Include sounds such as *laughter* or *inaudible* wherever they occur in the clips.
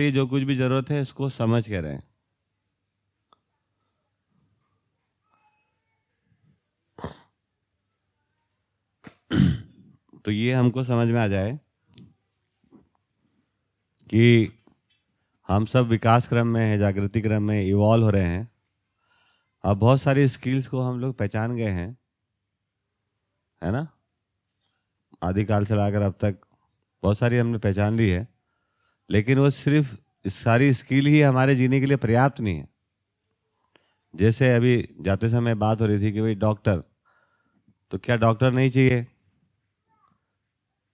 लिए जो कुछ भी ज़रूरत है, इसको समझ के रहें। *clears throat* तो ये हमको समझ में आ जाए कि हम सब विकास क्रम में हैं, जागृति क्रम में इवॉल्व हो रहे हैं। अब बहुत सारी स्किल्स को हम लोग पहचान गए हैं, है ना? आदिकाल से लाकर अब तक बहुत सारी हमने पहचान ली है। लेकिन वो सिर्फ़ सारी स्किल ही हमारे जीने के लिए पर्याप्त नहीं है। जैसे अभी जाते समय बात हो रही थी कि भाई डॉक्टर तो क्या डॉक्टर नहीं चाहिए?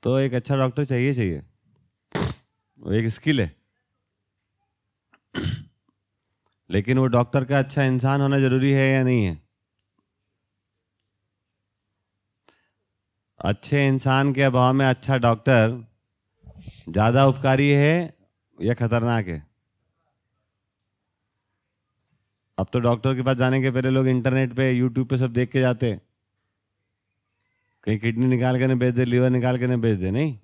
तो एक अच्छा डॉक्टर चाहिए चाहिए। वो एक स्किल है। लेकिन वो डॉक्टर का अच्छा इंसान होना ज़रूरी है या नहीं है? अच्छे इंसान के अभाव में अच्छा डॉक्टर ज़्यादा उपकारी है या खतरनाक है? अब तो डॉक्टर के पास जाने के पहले लोग इंटरनेट पे यूट्यूब पे सब देख के जाते कहीं किडनी निकाल के नहीं बेच दे, लीवर निकाल के नहीं बेच दे, नहीं?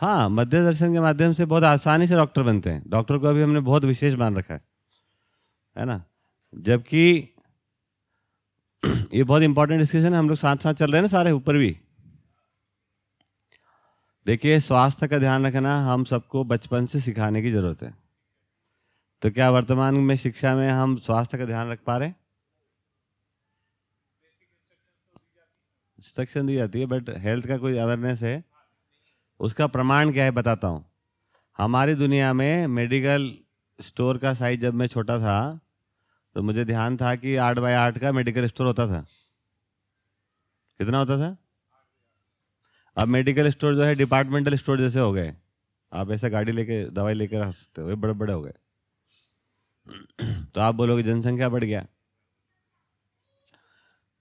हाँ मध्य दर्शन के माध्यम से बहुत आसानी से डॉक्टर बनते हैं। डॉक्टर को अभी हमने बहुत विशेष मान रखा है। है ना? जबकि *clears throat* ये बहुत इंपॉर्टेंट डिस्कशन है, हम लोग साथ साथ चल रहे हैं ना सारे ऊपर भी। देखिए, स्वास्थ्य का ध्यान रखना, हम सबको बचपन से सिखाने की ज़रूरत है। तो क्या वर्तमान में शिक्षा में हम स्वास्थ्य का ध्यान रख पा रहे इंस्ट्रक्शन दी जाती है बट हेल्थ का कोई अवेयरनेस है? उसका प्रमाण क्या है बताता हूँ। हमारी दुनिया में मेडिकल स्टोर का साइज़ जब मैं छोटा था तो मुझे ध्यान था कि आठ बाय आठ का मेडिकल स्टोर होता था। कितना होता था? अब मेडिकल स्टोर जो है डिपार्टमेंटल स्टोर जैसे हो गए। आप ऐसे गाड़ी लेके, दवाई लेकर रख सकते हो बड़े बड़े हो गए। तो आप बोलोगे जनसंख्या बढ़ गया।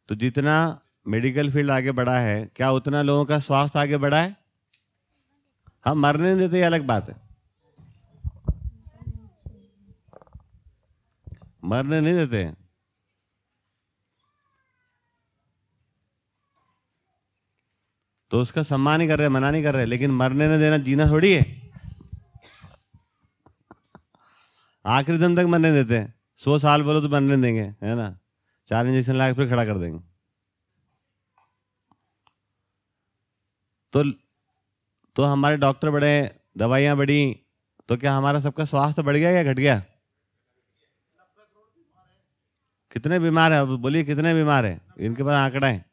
तो जितना मेडिकल फ़ील्ड आगे बढ़ा है, क्या उतना लोगों का स्वास्थ्य आगे बढ़ा है? हम मरने नहीं देते, ये अलग बात है। मरने नहीं देते। तो उसका सम्मान ही कर रहे, मना नहीं कर रहे, लेकिन मरने न देना जीना थोड़ी है। आखिरी दम तक मरने देते। सौ साल बोलो तो मरने देंगे, है ना? चार इंजेक्शन ला फिर खड़ा कर देंगे। तो तो हमारे डॉक्टर बढ़े दवाइयाँ बढ़ी तो क्या हमारा सबका स्वास्थ्य बढ़ गया या घट गया? कितने बीमार है? बोलिए कितने बीमार है? इनके पास आंकड़ा है।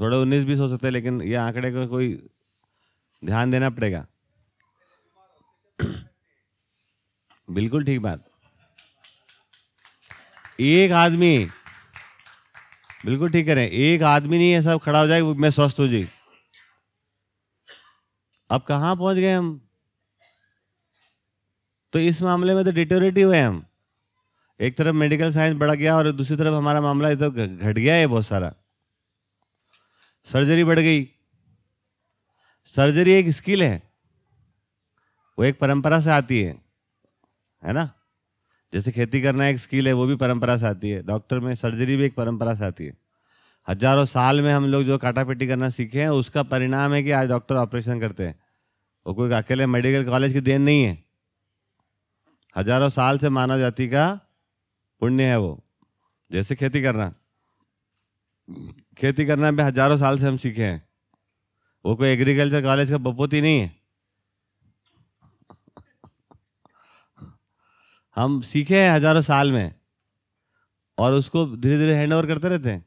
थोड़े उन्नीस बीस हो सकते हैं, लेकिन ये आंकड़े का कोई ध्यान देना पड़ेगा। बिल्कुल ठीक बात। एक आदमी, बिल्कुल ठीक करें एक आदमी नहीं है, सब खड़ा हो जाए मैं स्वस्थ हो जी। अब कहाँ पहुँच गए हम? तो इस मामले में तो डिटोरेटिव है हम। एक तरफ़ मेडिकल साइंस बढ़ गया और दूसरी तरफ़ हमारा मामला इधर घट गया है बहुत सारा। सर्जरी बढ़ गई। सर्जरी एक स्किल है। वो एक परंपरा से आती है। है ना? जैसे खेती करना एक स्किल है, वो भी परंपरा से आती है। डॉक्टर में सर्जरी भी एक परंपरा से आती है। हज़ारों साल में हम लोग जो काटापेटी करना सीखे हैं, उसका परिणाम है कि आज डॉक्टर ऑपरेशन करते हैं। वो कोई अकेले मेडिकल कॉलेज की देन नहीं है। हज़ारों साल से मानव जाति का पुण्य है वो। जैसे खेती करना। खेती करना भी हज़ारों साल से हम सीखे हैं। वो कोई एग्रीकल्चर कॉलेज का बपोती नहीं है। हम सीखे हैं हज़ारों साल में। और उसको धीरे धीरे हैंड ओवर करते रहते हैं।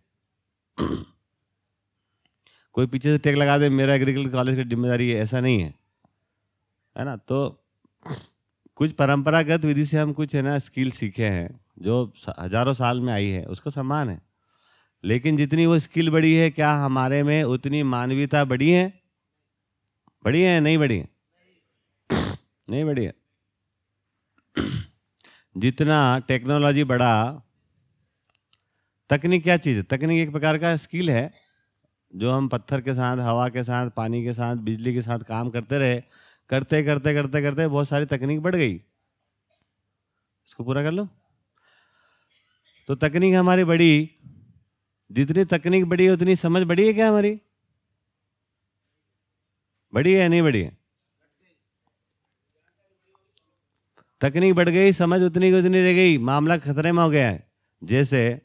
कोई पीछे से टेक लगा दे, मेरा एग्रीकल्चर कॉलेज की ज़िम्मेदारी है, ऐसा नहीं है। है ना? तो कुछ परंपरागत विधि से हम कुछ, है ना स्किल सीखे हैं। जो हज़ारों साल में आई है, उसका सम्मान है। लेकिन जितनी वो स्किल बढ़ी है, क्या हमारे में उतनी मानवीयता बढ़ी है? बढ़ी है नहीं बढ़ी है? नहीं बढ़ी है। जितना टेक्नोलॉजी बढ़ा, तकनीक क्या चीज़ है? तकनीक एक प्रकार का स्किल है, जो हम पत्थर के साथ, हवा के साथ, पानी के साथ, बिजली के साथ काम करते रहे, करते करते करते करते, बहुत सारी तकनीक बढ़ गई। इसको पूरा कर लो। तो तकनीक हमारी बड़ी, जितनी तकनीक बढ़ी है, उतनी समझ बढ़ी है क्या हमारी? बड़ी है नहीं बड़ी है? तकनीक बढ़ गई, समझ उतनी की उतनी रह गई, मामला खतरे में हो गया है। जैसे,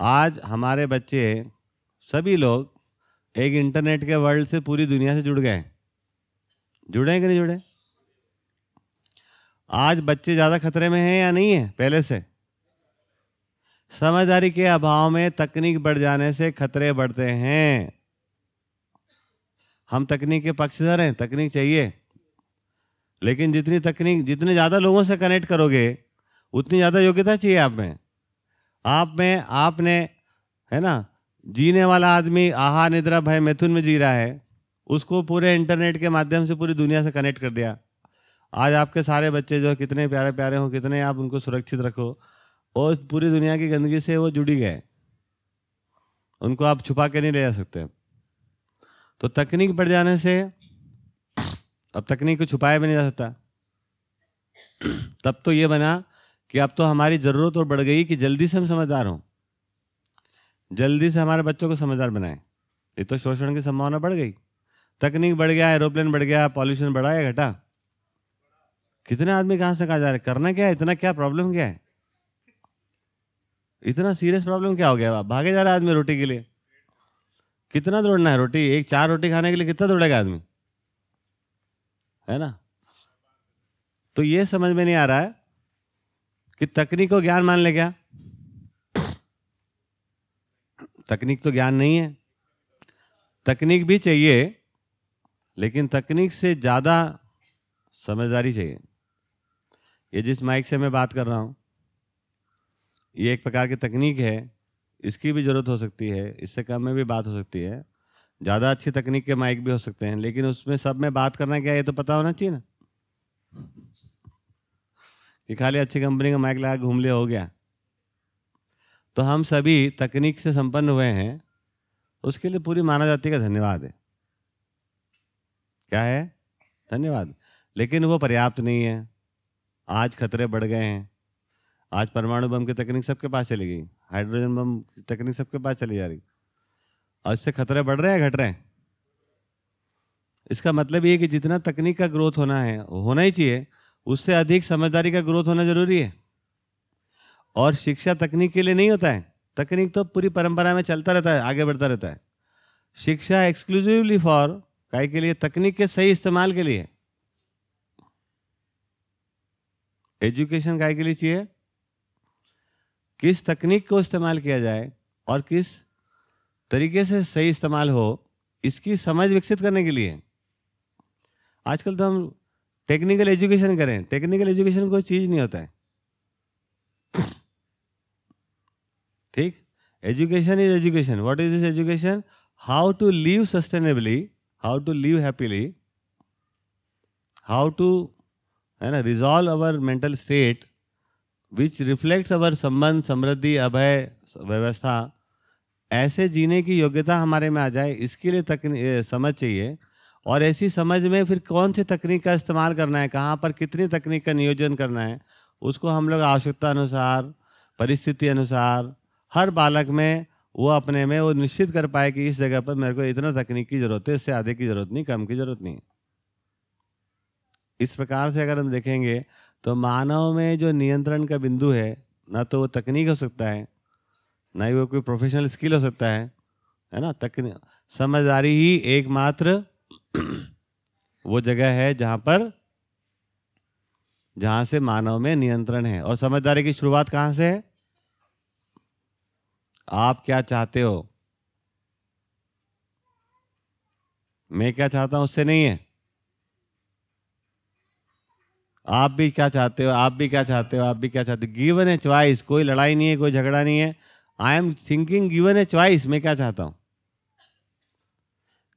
आज हमारे बच्चे, सभी लोग एक इंटरनेट के वर्ल्ड से पूरी दुनिया से जुड़ गए हैं। जुड़े हैं कि नहीं जुड़े? आज बच्चे ज़्यादा खतरे में हैं या नहीं है, पहले से? समझदारी के अभाव में तकनीक बढ़ जाने से खतरे बढ़ते हैं। हम तकनीक के पक्षधर हैं, तकनीक चाहिए। लेकिन जितनी तकनीक, जितने ज़्यादा लोगों से कनेक्ट करोगे, उतनी ज़्यादा योग्यता चाहिए आप में। आप में, आपने, है ना, जीने वाला आदमी आहा निद्रा भय मैथुन में जी रहा है, उसको पूरे इंटरनेट के माध्यम से पूरी दुनिया से कनेक्ट कर दिया। आज आपके सारे बच्चे जो कितने प्यारे प्यारे हो, कितने आप उनको सुरक्षित रखो। और पूरी दुनिया की गंदगी से वो जुड़ी गए। उनको आप छुपा के नहीं ले जा सकते। तो तकनीक बढ़ जाने से, अब तकनीक को छुपाया भी नहीं जा सकता। तब तो ये बना कि अब तो हमारी ज़रूरत और बढ़ गई कि जल्दी से हम समझदार हों। जल्दी से हमारे बच्चों को समझदार बनाएँ। ये तो शोषण की संभावना बढ़ गई। तकनीक बढ़ गया, एरोप्लेन बढ़ गया, पॉल्यूशन बढ़ा या घटा। कितने आदमी कहाँ से कहा जा रहे करना क्या है? इतना क्या प्रॉब्लम क्या है? इतना सीरियस प्रॉब्लम क्या हो गया भागे जा रहा है आदमी रोटी के लिए। कितना दौड़ना है रोटी? एक चार रोटी खाने के लिए कितना दौड़ेगा आदमी? है ना? तो ये समझ में नहीं आ रहा है कि तकनीक को ज्ञान मान ले क्या? तकनीक तो ज्ञान नहीं है। तकनीक भी चाहिए, लेकिन तकनीक से ज़्यादा समझदारी चाहिए। ये जिस माइक से मैं बात कर रहा हूँ ये एक प्रकार की तकनीक है, इसकी भी ज़रूरत हो सकती है, इससे कम में भी बात हो सकती है। ज़्यादा अच्छी तकनीक के माइक भी हो सकते हैं, लेकिन उसमें सब में बात करना क्या है, ये तो पता होना चाहिए ना? कि खाली अच्छी कंपनी का माइक लगा घूम लिया हो गया। तो हम सभी तकनीक से संपन्न हुए हैं, उसके लिए पूरी मानव जाति का धन्यवाद है। क्या है? धन्यवाद। लेकिन वो पर्याप्त नहीं है। आज खतरे बढ़ गए हैं। आज परमाणु बम की तकनीक सबके पास चली गई। हाइड्रोजन बम की तकनीक सबके पास चली जा रही। और इससे खतरे बढ़ रहे हैं, घट रहे हैं। इसका मतलब ये कि जितना तकनीक का ग्रोथ होना है, होना ही चाहिए, उससे अधिक समझदारी का ग्रोथ होना ज़रूरी है। और शिक्षा तकनीक के लिए नहीं होता है। तकनीक तो पूरी परंपरा में चलता रहता है, आगे बढ़ता रहता है। शिक्षा एक्सक्लूसिवली फॉर काय के लिए? तकनीक के सही इस्तेमाल के लिए। एजुकेशन काय के लिए चाहिए? किस तकनीक को इस्तेमाल किया जाए और किस तरीके से सही इस्तेमाल हो, इसकी समझ विकसित करने के लिए। आजकल तो हम टेक्निकल एजुकेशन करें। टेक्निकल एजुकेशन कोई चीज़ नहीं होता है। ठीक? Education is education what is this education how to live sustainably how to live happily how to है ना resolve our mental state which reflects our संबंध समृद्धि अभय व्यवस्था ऐसे जीने की योग्यता हमारे में आ जाए, इसके लिए तक समझ चाहिए। और ऐसी समझ में फिर कौन सी तकनीक का इस्तेमाल करना है, कहाँ पर कितनी तकनीक का नियोजन करना है, उसको हम लोग आवश्यकता अनुसार, परिस्थिति अनुसार, हर बालक में वो अपने में वो निश्चित कर पाए कि इस जगह पर मेरे को इतना तकनीक की ज़रूरत है, इससे आधे की ज़रूरत नहीं, कम की ज़रूरत नहीं। इस प्रकार से अगर हम देखेंगे तो मानव में जो नियंत्रण का बिंदु है, ना तो वो तकनीक हो सकता है, ना ही वो कोई प्रोफेशनल स्किल हो सकता है है ना? तकनीक समझदारी ही एकमात्र वो जगह है जहाँ पर, जहाँ से मानव में नियंत्रण है। और समझदारी की शुरुआत कहाँ से है? आप क्या चाहते हो? मैं क्या चाहता हूँ उससे नहीं है। आप भी क्या चाहते हो, आप भी क्या चाहते हो, आप भी क्या चाहते हो। गिवन ए च्वाइस कोई लड़ाई नहीं है, कोई झगड़ा नहीं है। I am thinking given a choice मैं क्या चाहता हूँ?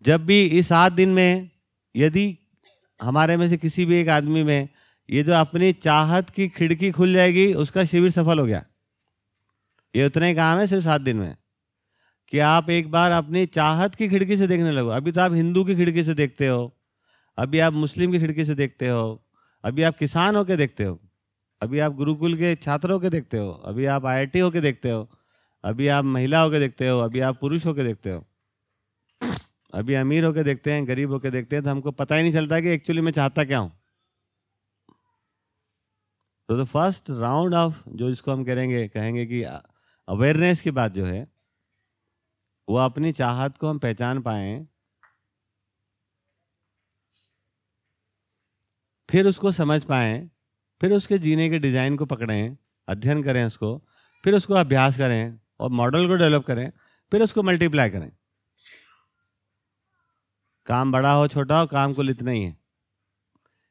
जब भी इस आठ दिन में, यदि हमारे में से किसी भी एक आदमी में, ये जो अपनी चाहत की खिड़की खुल जाएगी, उसका शिविर सफल हो गया। ये उतना ही काम है सिर्फ़ सात दिन में। कि आप एक बार अपनी चाहत की खिड़की से देखने लगो। अभी तो आप हिंदू की खिड़की से देखते हो, अभी आप मुस्लिम की खिड़की से देखते हो अभी आप किसान होके देखते हो। अभी आप गुरुकुल के छात्रों के देखते हो। अभी आप आईआईटी होके देखते हो। अभी आप महिला होके देखते हो। अभी आप पुरुष होके देखते हो। अभी अमीर होके देखते हैं, गरीब होके देखते हैं तो हमको पता ही नहीं चलता कि एक्चुअली मैं चाहता क्या हूँ। तो द फ़र्स्ट राउंड ऑफ़ जो इसको हम करेंगे, कहेंगे कि अवेयरनेस की बात जो है, वो अपनी चाहत को हम पहचान पाए फिर उसको समझ पाए, फिर उसके जीने के डिज़ाइन को पकड़ें, अध्ययन करें उसको, फिर उसको अभ्यास करें और मॉडल को डेवलप करें, फिर उसको मल्टीप्लाई करें। काम बड़ा हो, छोटा हो, काम कुल इतना ही है।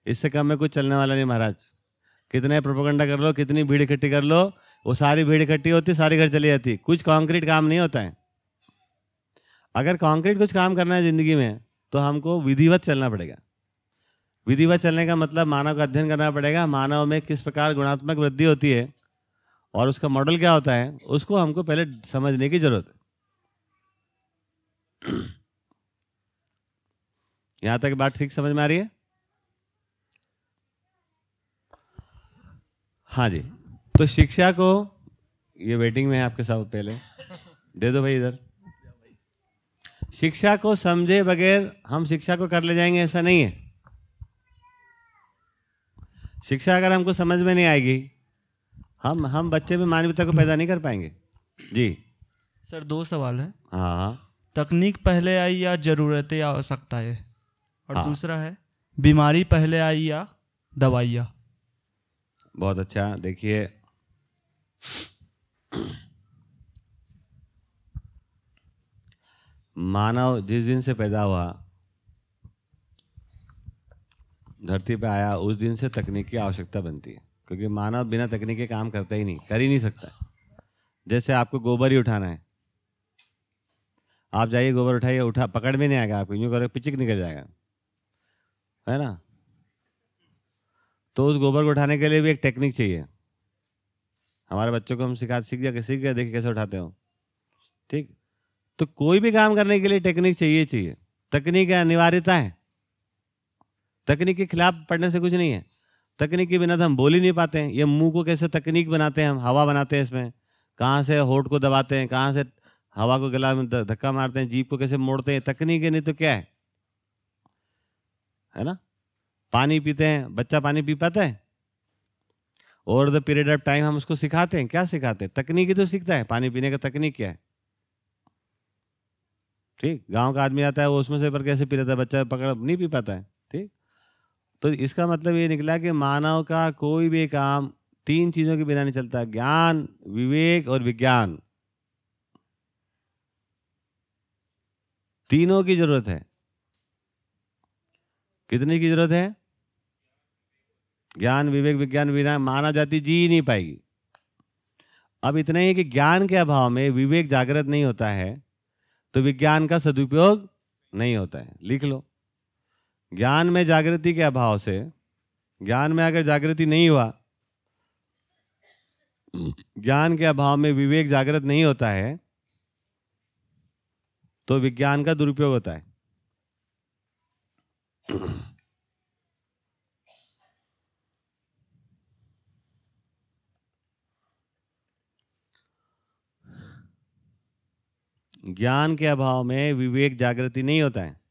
इससे कम में कुछ चलने वाला नहीं महाराज। कितने प्रोपोगंडा कर लो, कितनी भीड़ इकट्ठी कर लो, वो सारी भीड़ इकट्ठी होती, सारी घर चली जाती। कुछ कॉन्क्रीट काम नहीं होता है। अगर कॉन्क्रीट कुछ काम करना है ज़िंदगी में तो हमको विधिवत चलना पड़ेगा। विधिवत चलने का मतलब मानव का अध्ययन करना पड़ेगा। मानव में किस प्रकार गुणात्मक वृद्धि होती है और उसका मॉडल क्या होता है, उसको हमको पहले समझने की ज़रूरत है। *clears throat* यहाँ तक बात ठीक समझ में आ रही है? हाँ जी। तो शिक्षा को, ये वेटिंग में है आपके साथ पहले। दे दो भाई इधर। शिक्षा को समझे बगैर हम शिक्षा को कर ले जाएँगे, ऐसा नहीं है। शिक्षा अगर हमको समझ में नहीं आएगी हम हम बच्चे में मानवीयता को पैदा नहीं कर पाएँगे। जी। सर दो सवाल है। हाँ हाँ। तकनीक पहले आई या जरूरतें या आवश्यकताएँ? और हाँ। दूसरा है बीमारी पहले आई या दवाइयाँ बहुत अच्छा देखिए। मानव जिस दिन से पैदा हुआ धरती पर आया, उस दिन से तकनीक की आवश्यकता बनती है। क्योंकि मानव बिना तकनीक के काम करता ही नहीं, कर ही नहीं सकता। जैसे आपको गोबर ही उठाना है। आप जाइए, गोबर उठाइए, उठा, पकड़ में नहीं आएगा आपको, यूँ करो, पिचिक निकल जाएगा। है ना? तो उस गोबर को उठाने के लिए भी एक टेक्निक चाहिए। हमारे बच्चों को हम सिखा, सीख गया सीख गया, देखिए कैसे उठाते हो। ठीक? तो कोई भी काम करने के लिए टेक्निक चाहिए चाहिए। तकनीक अनिवार्यता है तकनीक के खिलाफ पढ़ने से कुछ नहीं है। तकनीक के बिना तो हम बोल ही नहीं पाते हैं। ये मुँह को कैसे तकनीक बनाते हैं हम? हवा बनाते हैं इसमें। कहाँ से होठ को दबाते हैं? कहाँ से हवा को गला में धक्का मारते हैं? जीप को कैसे मोड़ते हैं? तकनीक है, नहीं तो क्या है? है ना? पानी पीते हैं। बच्चा पानी पी पाता है? Over the period of time हम उसको सिखाते हैं। क्या सिखाते हैं? तकनीक ही तो सीखता है। पानी पीने का तकनीक क्या है? ठीक? गाँव का आदमी आता है, वो उसमें से पर कैसे पी लेता है? बच्चा पकड़, नहीं पी पाता है। तो इसका मतलब ये निकला कि मानव का कोई भी काम तीन चीज़ों के बिना नहीं चलता, ज्ञान, विवेक और विज्ञान। तीनों की ज़रूरत है। कितने की ज़रूरत है? ज्ञान, विवेक, विज्ञान बिना मानव जाति जी नहीं पाएगी। अब इतना ही कि ज्ञान के अभाव में विवेक जागृत नहीं होता है तो विज्ञान का सदुपयोग नहीं होता है। लिख लो। ज्ञान में जागृति के अभाव से, ज्ञान में अगर जागृति नहीं हुआ, ज्ञान के अभाव में विवेक जागृत नहीं होता है तो विज्ञान का दुरुपयोग होता है। ज्ञान के अभाव में विवेक जागृति नहीं होता है।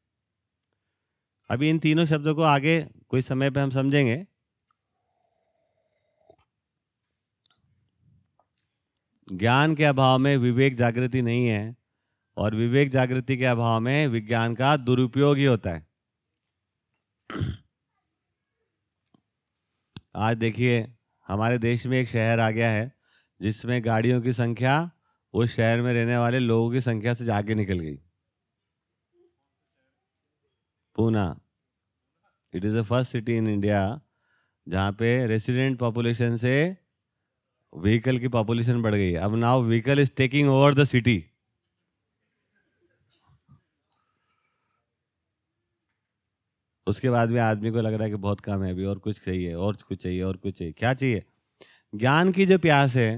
अभी इन तीनों शब्दों को आगे कोई समय पे हम समझेंगे। ज्ञान के अभाव में विवेक जागृति नहीं है और विवेक जागृति के अभाव में विज्ञान का दुरुपयोग ही होता है। आज देखिए, हमारे देश में एक शहर आ गया है जिसमें गाड़ियों की संख्या उस शहर में रहने वाले लोगों की संख्या से आगे निकल गई। Poona. It is the first city in India जहाँ पे रेसिडेंट पॉपुलेशन से व्हीकल की पॉपुलेशन बढ़ गई अब now vehicle is taking over the city उसके बाद भी आदमी को लग रहा है कि बहुत कम है अभी, और कुछ चाहिए, और कुछ चाहिए, और कुछ चाहिए। क्या चाहिए? ज्ञान की जो प्यास है,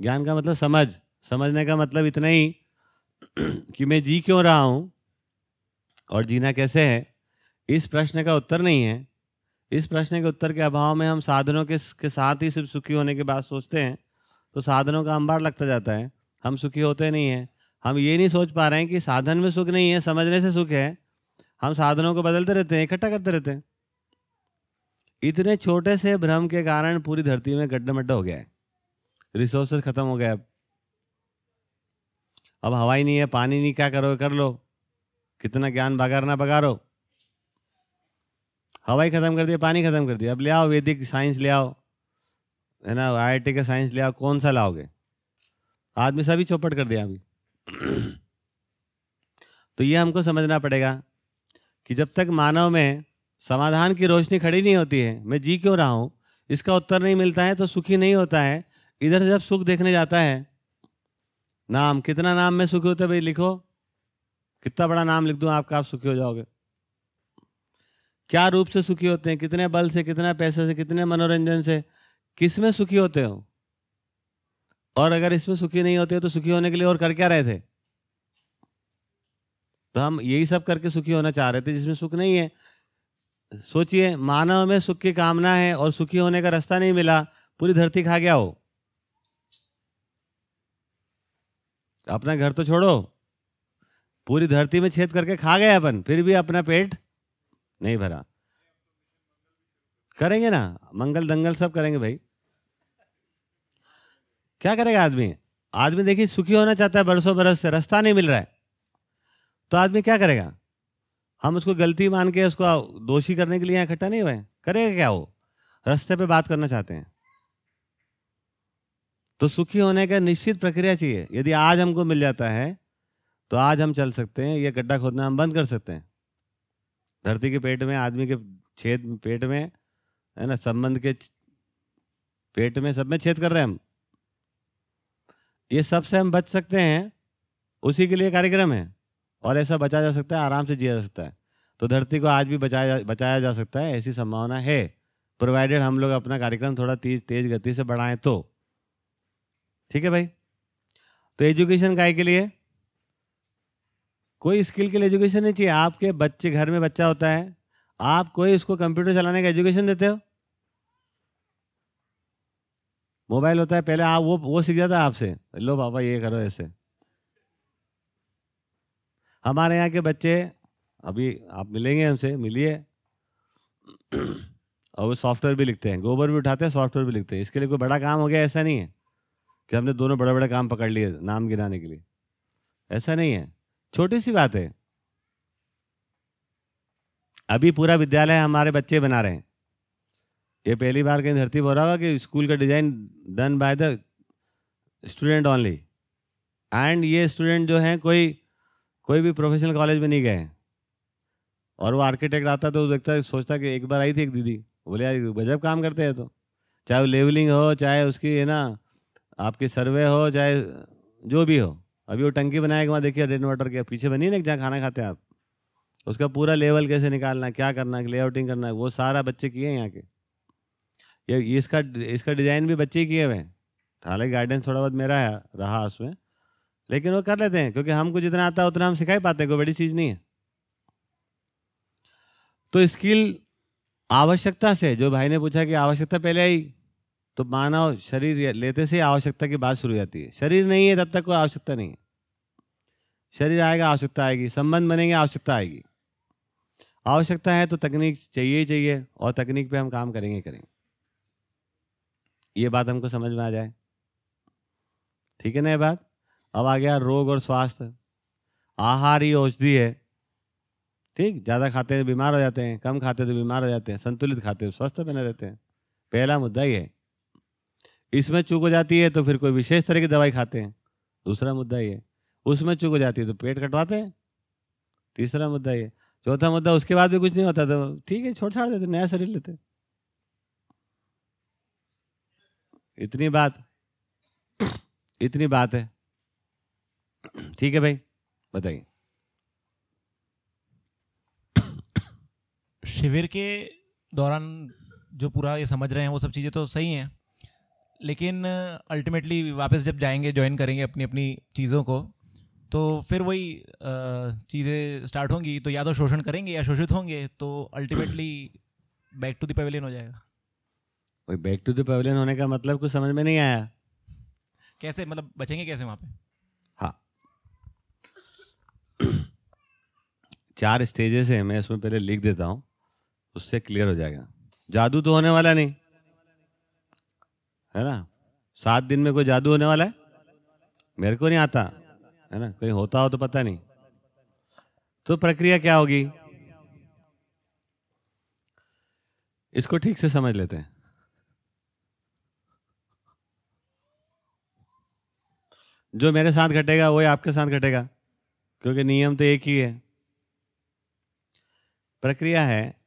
ज्ञान का मतलब समझ। समझने का मतलब इतना ही *clears throat* कि मैं जी क्यों रहा हूँ, और जीना कैसे है? इस प्रश्न का उत्तर नहीं है। इस प्रश्न के उत्तर के अभाव में हम साधनों के के साथ ही सिर्फ़ सुखी होने के बाद सोचते हैं तो साधनों का अंबार लगता जाता है। हम सुखी होते नहीं हैं। हम ये नहीं सोच पा रहे हैं कि साधन में सुख नहीं है, समझने से सुख है। हम साधनों को बदलते रहते हैं, इकट्ठा करते रहते हैं। इतने छोटे से भ्रम के कारण पूरी धरती में गड्ढा मड्ढा हो गया है। रिसोर्सेज खत्म हो गया अब। अब हवाई नहीं है, पानी नहीं, क्या करो, कर लो। कितना ज्ञान बगारना बगारो हवाई खत्म कर दिया, पानी खत्म कर दिया। अब ले आओ, वैदिक साइंस ले आओ। है ना आईआईटी का साइंस ले आओ, कौन सा लाओगे? आदमी सभी चौपट कर दिया अभी। *clears throat* तो ये हमको समझना पड़ेगा कि जब तक मानव में समाधान की रोशनी खड़ी नहीं होती है, मैं जी क्यों रहा हूँ? इसका उत्तर नहीं मिलता है तो सुखी नहीं होता है। इधर जब सुख देखने जाता है, नाम, कितना नाम में सुखी होते भाई, लिखो। कितना बड़ा नाम लिख दूँ, आपका आप सुखी हो जाओगे। क्या रूप से सुखी होते हैं? कितने बल से, कितने पैसे से, कितने मनोरंजन से? किसमें सुखी होते हो? और अगर इसमें सुखी नहीं होते तो सुखी होने के लिए और कर क्या रहे थे? तो हम यही सब करके सुखी होना चाह रहे थे, जिसमें सुख नहीं है। सोचिए, मानव में सुख की कामना है और सुखी होने का रास्ता नहीं मिला, पूरी धरती खा गया हो। अपना घर तो छोड़ो। पूरी धरती में छेद करके खा गए अपन, फिर भी अपना पेट नहीं भरा। करेंगे ना? मंगल दंगल सब करेंगे भाई। क्या करेगा आदमी? आदमी देखिए सुखी होना चाहता है, बरसों बरस से, रास्ता नहीं मिल रहा है। तो आदमी क्या करेगा? हम उसको गलती मान के उसको दोषी करने के लिए यहाँ इकट्ठा नहीं हुए करेगा क्या वो? रास्ते पे बात करना चाहते हैं। तो सुखी होने का निश्चित प्रक्रिया चाहिए। यदि आज हमको मिल जाता है तो आज हम चल सकते हैं, ये गड्ढा खोदना हम बंद कर सकते हैं। धरती के पेट में, आदमी के छेद पेट में, है ना, संबंध के पेट में सब में छेद कर रहे हैं हम। ये सबसे हम बच सकते हैं, उसी के लिए कार्यक्रम है। और ऐसा बचा जा सकता है, आराम से जिया जा सकता है। तो धरती को आज भी बचाया जा बचाया जा सकता है, ऐसी संभावना है। प्रोवाइडेड हम लोग अपना कार्यक्रम थोड़ा तेज तेज गति से बढ़ाएँ तो। ठीक है भाई? तो एजुकेशन काय के लिए कोई स्किल के लिए एजुकेशन नहीं चाहिए। आपके बच्चे, घर में बच्चा होता है, आप कोई उसको कंप्यूटर चलाने का एजुकेशन देते हो? मोबाइल होता है, पहले आप वो वो सीख जाता है आपसे। लो पापा, ये करो ऐसे। हमारे यहाँ के बच्चे, अभी आप मिलेंगे हमसे मिलिए। और वो सॉफ्टवेयर भी लिखते हैं। गोबर भी उठाते हैं, सॉफ्टवेयर भी लिखते हैं। इसके लिए कोई बड़ा काम हो गया, ऐसा नहीं है कि हमने दोनों बड़े बड़े काम पकड़ लिए नाम गिनाने के लिए। ऐसा नहीं है। छोटी सी बात है। अभी पूरा विद्यालय हमारे बच्चे बना रहे हैं। ये पहली बार कहीं धरती रहा होगा कि स्कूल का design done by the student only. And ये स्टूडेंट जो हैं कोई कोई भी प्रोफेशनल कॉलेज में नहीं गए और वो आर्किटेक्ट आता तो देखता, सोचता कि एक बार आई थी एक दीदी। बोले, यार गजब काम करते हैं तो। चाहे लेवलिंग हो, चाहे उसकी, है ना, आपकी सर्वे हो, चाहे जो भी हो। अभी वो टंकी बनाएगा वहाँ देखिए रेन वाटर के पीछे बनी ना जहाँ खाना खाते हैं आप। उसका पूरा लेवल कैसे निकालना क्या करना लेआउटिंग करना वो सारा बच्चे किए हैं यहाँ के। ये इसका इसका डिज़ाइन भी बच्चे किए हुए हैं। हालाँकि गाइडेंस थोड़ा बहुत मेरा है, रहा उसमें। लेकिन वो कर लेते हैं, क्योंकि हमको जितना आता है उतना हम सिखा ही पाते हैं, कोई बड़ी चीज़ नहीं है। तो स्किल आवश्यकता से, जो भाई ने पूछा कि आवश्यकता पहले आई तो मानव शरीर लेते से आवश्यकता की बात शुरू हो जाती है। शरीर नहीं है, तब तक कोई आवश्यकता नहीं है। शरीर आएगा, आवश्यकता आएगी। संबंध बनेंगे, आवश्यकता आएगी। आवश्यकता है तो तकनीक चाहिए ही चाहिए, और तकनीक पे हम काम करेंगे करेंगे। ये बात हमको समझ में आ जाए। ठीक है ना ये बात? अब आ गया रोग और स्वास्थ्य। आहार ही औषधि है। ठीक? ज़्यादा खाते हैं बीमार हो जाते हैं, कम खाते तो बीमार हो जाते हैं, संतुलित खाते स्वस्थ बने रहते हैं। पहला मुद्दा ही है। इसमें चूक हो जाती है तो फिर कोई विशेष तरह की दवाई खाते हैं। दूसरा मुद्दा ये, उसमें चूक हो जाती है तो पेट कटवाते हैं। तीसरा मुद्दा ये, चौथा मुद्दा, उसके बाद भी कुछ नहीं होता तो ठीक है, छोड़ छाड़ देते, नया शरीर लेते इतनी बात इतनी बात है। ठीक है भाई, बताइए। शिविर के दौरान जो पूरा ये समझ रहे हैं वो सब चीज़ें तो सही हैं। लेकिन अल्टीमेटली वापस जब जाएँगे ज्वाइन करेंगे अपनी अपनी चीज़ों को तो फिर वही चीज़ें स्टार्ट होंगी। तो या तो शोषण करेंगे या शोषित होंगे तो ultimately back to the pavilion हो जाएगा। बैक टू द पेविलियन होने का मतलब कुछ समझ में नहीं आया। कैसे? मतलब बचेंगे कैसे वहाँ पे? हाँ। चार स्टेजेस हैं मैं इसमें पहले लिख देता हूँ उससे क्लियर हो जाएगा। जादू तो होने वाला नहीं। है ना? सात दिन में कोई जादू होने वाला है? मेरे को नहीं आता। है ना? कहीं होता हो तो पता नहीं। तो प्रक्रिया क्या होगी? इसको ठीक से समझ लेते हैं। जो मेरे साथ घटेगा, वही आपके साथ घटेगा, क्योंकि नियम तो एक ही है। प्रक्रिया है,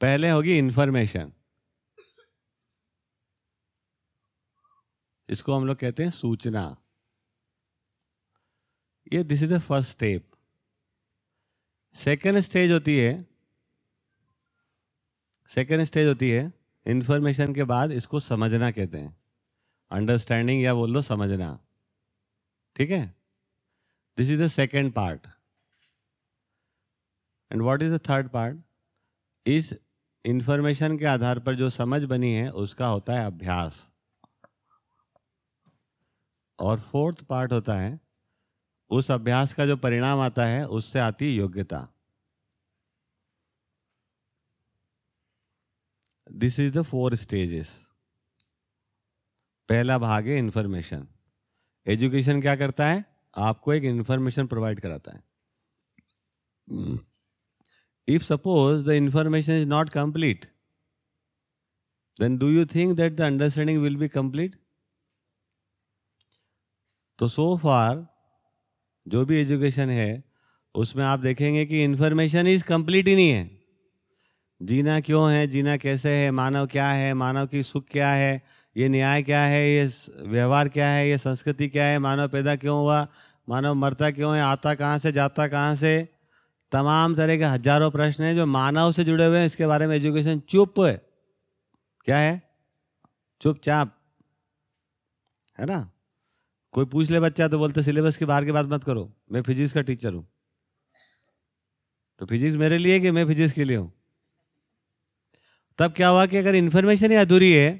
पहले होगी इंफॉर्मेशन इसको हम लोग कहते हैं सूचना। ये this is the first step second stage होती है सेकेंड स्टेज होती है इंफॉर्मेशन के बाद इसको समझना कहते हैं। अंडरस्टैंडिंग या बोल लो समझना। ठीक है? This is the second part and what is the third part इस इंफॉर्मेशन के आधार पर जो समझ बनी है, उसका होता है अभ्यास। और फोर्थ पार्ट होता है, उस अभ्यास का जो परिणाम आता है, उससे आती योग्यता। This is the four stages पहला भाग है इंफॉर्मेशन एजुकेशन क्या करता है? आपको एक इंफॉर्मेशन प्रोवाइड कराता है। If suppose the information is not complete then do you think that the understanding will be complete? तो सो फार जो भी एजुकेशन है, उसमें आप देखेंगे कि इन्फॉर्मेशन इज़ कंप्लीट ही नहीं है। जीना क्यों है, जीना कैसे है, मानव क्या है, मानव की सुख क्या है, ये न्याय क्या है, ये व्यवहार क्या है, ये संस्कृति क्या है, मानव पैदा क्यों हुआ, मानव मरता क्यों है, आता कहाँ से, जाता कहाँ से? तमाम तरह के हज़ारों प्रश्न हैं जो मानव से जुड़े हुए हैं, इसके बारे में एजुकेशन चुप है। क्या है? चुपचाप। है ना? कोई पूछ ले बच्चा तो बोलते, सिलेबस के बाहर की बात मत करो, मैं फिजिक्स का टीचर हूँ। तो फिजिक्स मेरे लिए कि मैं फिजिक्स के लिए हूँ? तब क्या हुआ कि अगर इन्फॉर्मेशन ही अधूरी है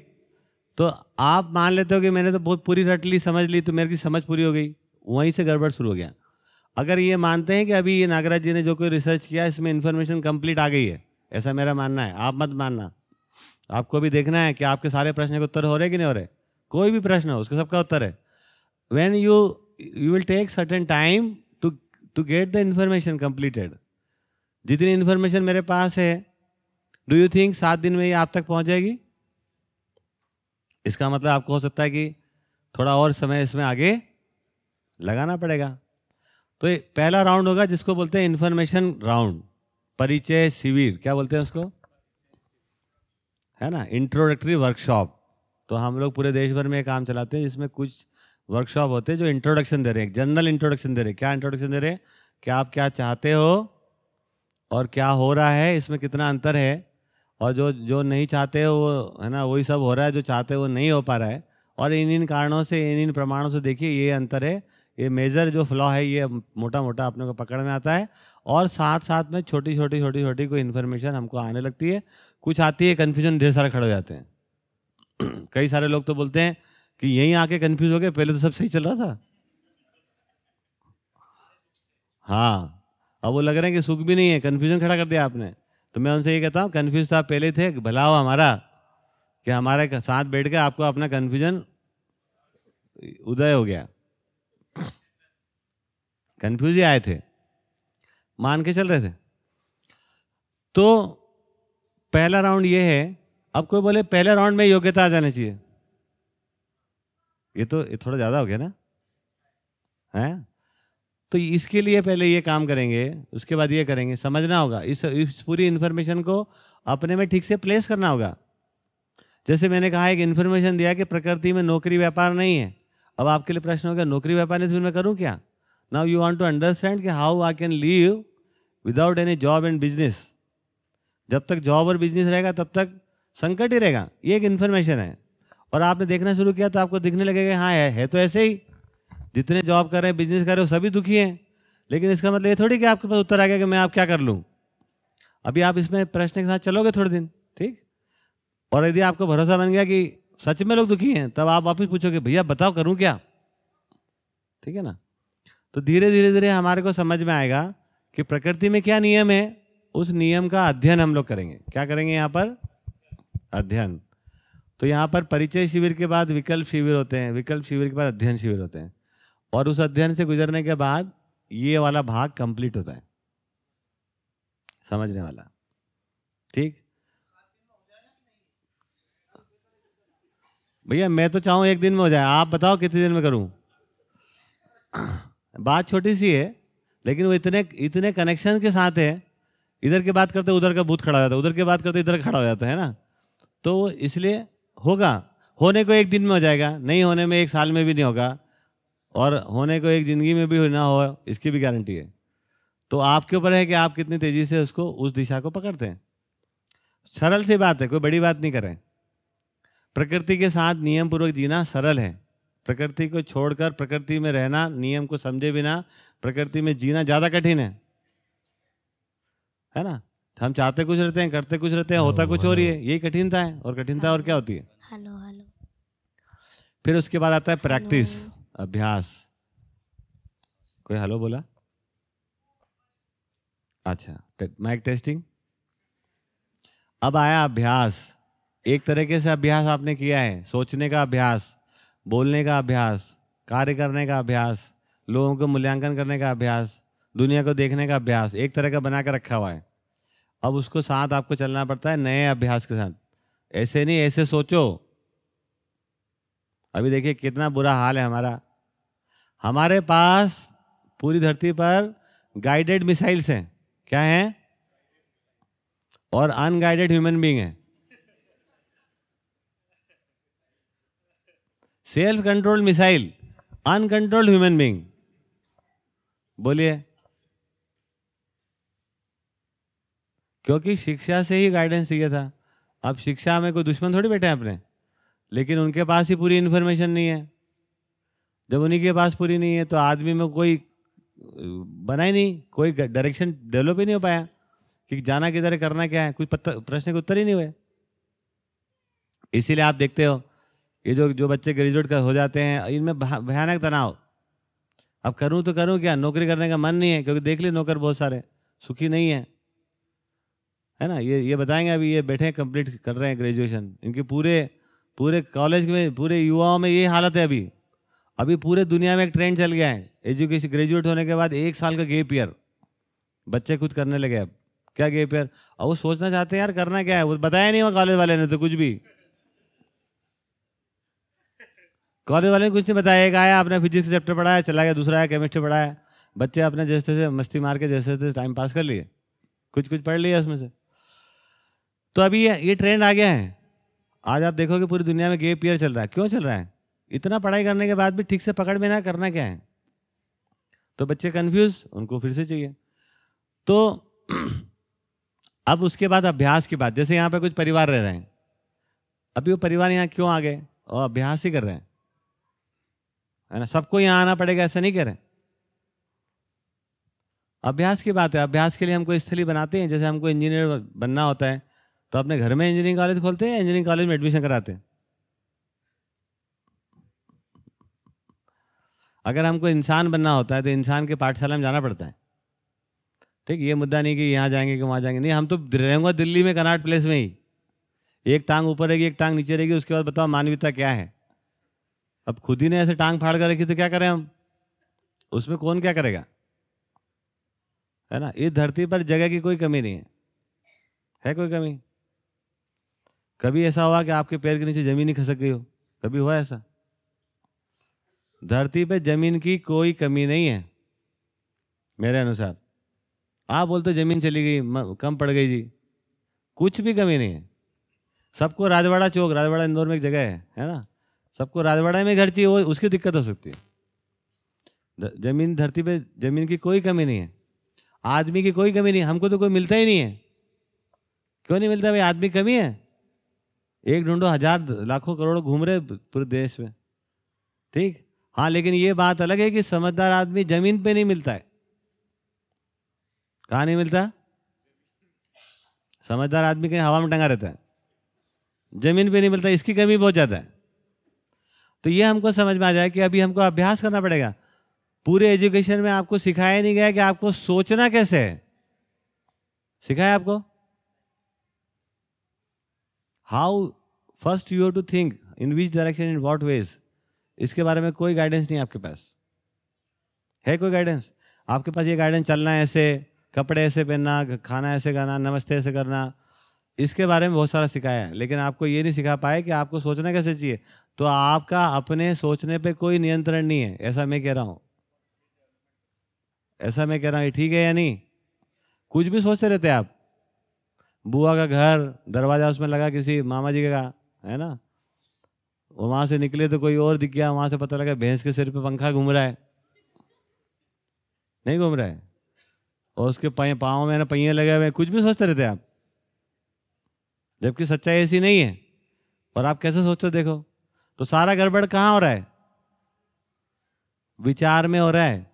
तो आप मान लेते हो कि मैंने तो बहुत पूरी रट ली समझ ली तो मेरे की समझ पूरी हो गई, वहीं से गड़बड़ शुरू हो गया। अगर ये मानते हैं कि अभी ये नागराज जी ने जो कोई रिसर्च किया, इसमें इन्फॉर्मेशन कंप्लीट आ गई है, ऐसा मेरा मानना है, आप मत मानना। आपको भी देखना है कि आपके सारे प्रश्न के उत्तर हो रहे कि नहीं हो रहे? कोई भी प्रश्न हो, उसका सबका उत्तर है। When you you will take certain time to to get the information completed जितनी इंफॉर्मेशन मेरे पास है डू यू थिंक सात दिन में ये आप तक पहुँच जाएगी? इसका मतलब आपको हो सकता है कि थोड़ा और समय इसमें आगे लगाना पड़ेगा। तो पहला राउंड होगा, जिसको बोलते हैं इंफॉर्मेशन राउंड परिचय शिविर, क्या बोलते हैं उसको? है ना? इंट्रोडक्टरी वर्कशॉप तो हम लोग पूरे देश भर में काम चलाते हैं, जिसमें कुछ वर्कशॉप होते हैं जो इंट्रोडक्शन दे रहे हैं जनरल इंट्रोडक्शन दे रहे हैं। क्या इंट्रोडक्शन दे रहे हैं? कि आप क्या चाहते हो? और क्या हो रहा है? इसमें कितना अंतर है? और जो जो नहीं चाहते हो, वो, है ना, वही सब हो रहा है, जो चाहते हो वो नहीं हो पा रहा है। और इन इन कारणों से, इन इन प्रमाणों से देखिए, ये अंतर है। ये मेजर जो फ्लॉ है, ये मोटा मोटा अपने को पकड़ में आता है। और साथ साथ में छोटी छोटी छोटी छोटी कोई इन्फॉर्मेशन हमको आने लगती है। कुछ आती है कन्फ्यूज़न ढेर सारे खड़े हो जाते हैं। *clears throat* कई सारे लोग तो बोलते हैं कि यहीं आके कंफ्यूज हो गए, पहले तो सब सही चल रहा था। हाँ अब वो लग रहे हैं कि सुख भी नहीं है कंफ्यूजन खड़ा कर दिया आपने। तो मैं उनसे ये कहता हूँ कंफ्यूज था पहले थे, भला हो हमारा, कि हमारे साथ बैठ के आपको अपना कंफ्यूजन उदय हो गया। कंफ्यूज ही आए थे। मान के चल रहे थे। तो पहला राउंड ये है, अब कोई बोले, पहले राउंड में योग्यता आ जानी चाहिए। ये तो ये थोड़ा ज़्यादा हो गया ना? है? तो इसके लिए पहले ये काम करेंगे, उसके बाद ये करेंगे, समझना होगा। इस इस पूरी इन्फॉर्मेशन को अपने में ठीक से प्लेस करना होगा। जैसे मैंने कहा, एक इन्फॉर्मेशन दिया कि प्रकृति में नौकरी व्यापार नहीं है। अब आपके लिए प्रश्न होगा नौकरी व्यापार नहीं तो मैं करूँ क्या? Now you want to understand कि how I can live without any job and business जब तक जॉब और बिज़नेस रहेगा, तब तक संकट ही रहेगा। ये एक इन्फॉर्मेशन है। और आपने देखना शुरू किया तो आपको दिखने लगेगा हाँ है, है तो ऐसे ही। जितने जॉब कर रहे हैं बिज़नेस कर रहे हो सभी दुखी हैं। लेकिन इसका मतलब ये थोड़ी कि आपके पास उत्तर आ गया कि मैं आप क्या कर लूँ? अभी आप इसमें प्रश्न के साथ चलोगे थोड़े दिन ठीक? और यदि आपको भरोसा बन गया कि सच में लोग दुखी हैं तब आप वापस पूछोगे भैया बताओ करूँ क्या? ठीक है ना? तो धीरे धीरे धीरे हमारे को समझ में आएगा कि प्रकृति में क्या नियम है उस नियम का अध्ययन हम लोग करेंगे। क्या करेंगे यहाँ पर? अध्ययन। तो यहाँ पर परिचय शिविर के बाद विकल्प शिविर होते हैं, विकल्प शिविर के बाद अध्ययन शिविर होते हैं। और उस अध्ययन से गुजरने के बाद ये वाला भाग कंप्लीट होता है। समझने वाला। ठीक? भैया, मैं तो चाहूँ एक दिन में हो जाए। आप बताओ कितने दिन में करूँ? बात छोटी सी है, लेकिन वो इतने इतने कनेक्शन के साथ है। इधर की बात करते, उधर का बूथ खड़ा हो जाता है। उधर की बात करते, इधर खड़ा हो जाता है ना? तो इसलिए होगा। होने को एक दिन में हो जाएगा। नहीं होने में एक साल में भी नहीं होगा। और होने को एक ज़िंदगी में भी ना हो, इसकी भी गारंटी है। तो आपके ऊपर है कि आप कितनी तेज़ी से उसको, उस दिशा को पकड़ते हैं। सरल सी बात है, कोई बड़ी बात नहीं करें। प्रकृति के साथ नियम पूर्वक जीना सरल है। प्रकृति को छोड़कर प्रकृति में रहना, नियम को समझे बिना प्रकृति में जीना ज़्यादा कठिन है। है ना? हम चाहते कुछ रहते हैं करते कुछ रहते हैं होता कुछ हो रही है। यही कठिनता है। और कठिनता और क्या होती है? Hello hello. फिर उसके बाद आता है प्रैक्टिस अभ्यास। कोई हेलो बोला? अच्छा माइक टेस्टिंग। अब आया अभ्यास। एक तरीके से अभ्यास आपने किया है। सोचने का अभ्यास बोलने का अभ्यास कार्य करने का अभ्यास लोगों को मूल्यांकन करने का अभ्यास दुनिया को देखने का अभ्यास एक तरह का बना कर रखा हुआ है। अब उसको साथ आपको चलना पड़ता है नए अभ्यास के साथ। ऐसे नहीं, ऐसे सोचो। अभी देखिए कितना बुरा हाल है हमारा। हमारे पास पूरी धरती पर गाइडेड मिसाइल्स हैं। क्या हैं? और अनगाइडेड ह्यूमन बींग हैं। Self controlled missile uncontrolled human being बोलिए। क्योंकि शिक्षा से ही गाइडेंस चाहिए था। अब शिक्षा में कोई दुश्मन थोड़ी बैठे हैं अपने, लेकिन उनके पास ही पूरी इन्फॉर्मेशन नहीं है। जब उन्हीं के पास पूरी नहीं है तो आदमी में कोई बना ही नहीं, कोई डायरेक्शन डेवलप ही नहीं हो पाया कि जाना किधर करना क्या है, कोई प्रश्न के उत्तर ही नहीं हुए। इसीलिए आप देखते हो, ये जो जो बच्चे ग्रेजुएट कर, हो जाते हैं, इनमें भयानक तनाव। अब करूँ तो करूँ क्या? नौकरी करने का मन नहीं है, क्योंकि देख लिए नौकर बहुत सारे, सुखी नहीं है। है ना? ये ये बताएँगे अभी, ये बैठे हैं कंप्लीट कर रहे हैं ग्रेजुएशन इनके पूरे पूरे कॉलेज में, पूरे युवाओं में ये हालत है अभी। अभी पूरे दुनिया में एक ट्रेंड चल गया है। एजुकेशन ग्रेजुएट होने के बाद एक साल का गेप ईयर बच्चे खुद करने लगे अब। क्या गेप ईयर और वो सोचना चाहते हैं, यार, करना क्या है? वो बताया नहीं हुआ कॉलेज वाले ने तो कुछ भी। कॉलेज वाले ने कुछ नहीं बताया। एक आया, आपने फिजिक्स चैप्टर पढ़ाया, चला गया, दूसरा आया केमिस्ट्री पढ़ाया। बच्चे अपने जैसे तैसे मस्ती मार के जैसे तैसे टाइम पास कर लिए। कुछ कुछ पढ़ लिया उसमें से। तो अभी ये ट्रेंड आ गया है। आज आप देखोगे पूरी दुनिया में गेप ईयर चल रहा है। क्यों चल रहा है? इतना पढ़ाई करने के बाद भी ठीक से पकड़ में ना करना क्या है? तो बच्चे कन्फ्यूज़ उनको फिर से चाहिए। तो *clears throat* अब उसके बाद अभ्यास की बात, जैसे यहाँ पे कुछ परिवार रह रहे हैं। अभी वो परिवार यहाँ क्यों आ गए? और अभ्यास ही कर रहे हैं। है ना? सबको यहाँ आना पड़ेगा, ऐसा नहीं कह रहे। अभ्यास की बात है। अभ्यास के लिए हमको स्थली बनाते हैं, जैसे हमको इंजीनियर बनना होता है। तो अपने घर में इंजीनियरिंग कॉलेज खोलते हैं इंजीनियरिंग कॉलेज में एडमिशन कराते हैं? अगर हमको इंसान बनना होता है तो इंसान के पाठशाला में जाना पड़ता है। ठीक, ये मुद्दा नहीं कि यहाँ जाएँगे कि वहाँ जाएँगे। नहीं, हम तो रहूँगा दिल्ली में कनाट प्लेस में ही। एक टांग ऊपर रहेगी, एक टांग नीचे रहेगी, उसके बाद बताओ मानवीयता क्या है? अब खुद ही ने ऐसे टांग फाड़ कर रखी तो क्या करें हम? उसमें कौन क्या करेगा? है ना? इस धरती पर जगह की कोई कमी नहीं है। है कोई कमी? कभी ऐसा हुआ कि आपके पैर के नीचे ज़मीन ही खसक गई हो? कभी हुआ ऐसा? धरती पे ज़मीन की कोई कमी नहीं है, मेरे अनुसार। आप बोलते ज़मीन चली गई कम पड़ गई जी। कुछ भी कमी नहीं है। सबको राजवाड़ा चौक, राजवाड़ा इंदौर में एक जगह है है ना? सबको राजवाड़ा में घर चाहिए, वो, उसकी दिक्कत हो सकती है। ज़मीन, धरती पे ज़मीन की कोई कमी नहीं है। आदमी की कोई कमी नहीं हमको तो कोई मिलता ही नहीं है। क्यों नहीं मिलता भाई? आदमी कमी है। एक ढूंढो, हज़ार लाखों करोड़ों घूम रहे पूरे देश में। ठीक? हाँ लेकिन ये बात अलग है कि समझदार आदमी ज़मीन पे नहीं मिलता है। कहाँ नहीं मिलता? समझदार आदमी कहीं हवा में टंगा रहता है। ज़मीन पे नहीं मिलता, इसकी कमी बहुत ज़्यादा है। तो ये हमको समझ में आ जाए कि अभी हमको अभ्यास करना पड़ेगा। पूरे एजुकेशन में आपको सिखाया नहीं गया कि आपको सोचना कैसे है। सिखाया आपको? How first you have to think in which direction in what ways इसके बारे में कोई गाइडेंस नहीं आपके पास। है कोई गाइडेंस आपके पास ये गाइडेंस चलना है ऐसे, कपड़े ऐसे पहनना खाना ऐसे खाना, नमस्ते ऐसे करना, इसके बारे में बहुत सारा सिखाया है। लेकिन आपको ये नहीं सिखा पाए कि आपको सोचना कैसे चाहिए। तो आपका अपने सोचने पे कोई नियंत्रण नहीं है, ऐसा मैं कह रहा हूँ। ऐसा मैं कह रहा हूँ ठीक है या नहीं? कुछ भी सोचते रहते आप। बुआ का घर, दरवाज़ा उसमें लगा किसी मामा जी का, है ना? वहाँ से निकले तो कोई और दिख गया, वहाँ से पता लगा भैंस के सिर पे पंखा घूम रहा है। नहीं घूम रहा है? और उसके पाँव में ना पहिए लगे हुए कुछ भी सोचते रहते आप। जबकि सच्चाई ऐसी नहीं है। और आप कैसे सोचते देखो। तो सारा गड़बड़ कहाँ हो रहा है? विचार में हो रहा है।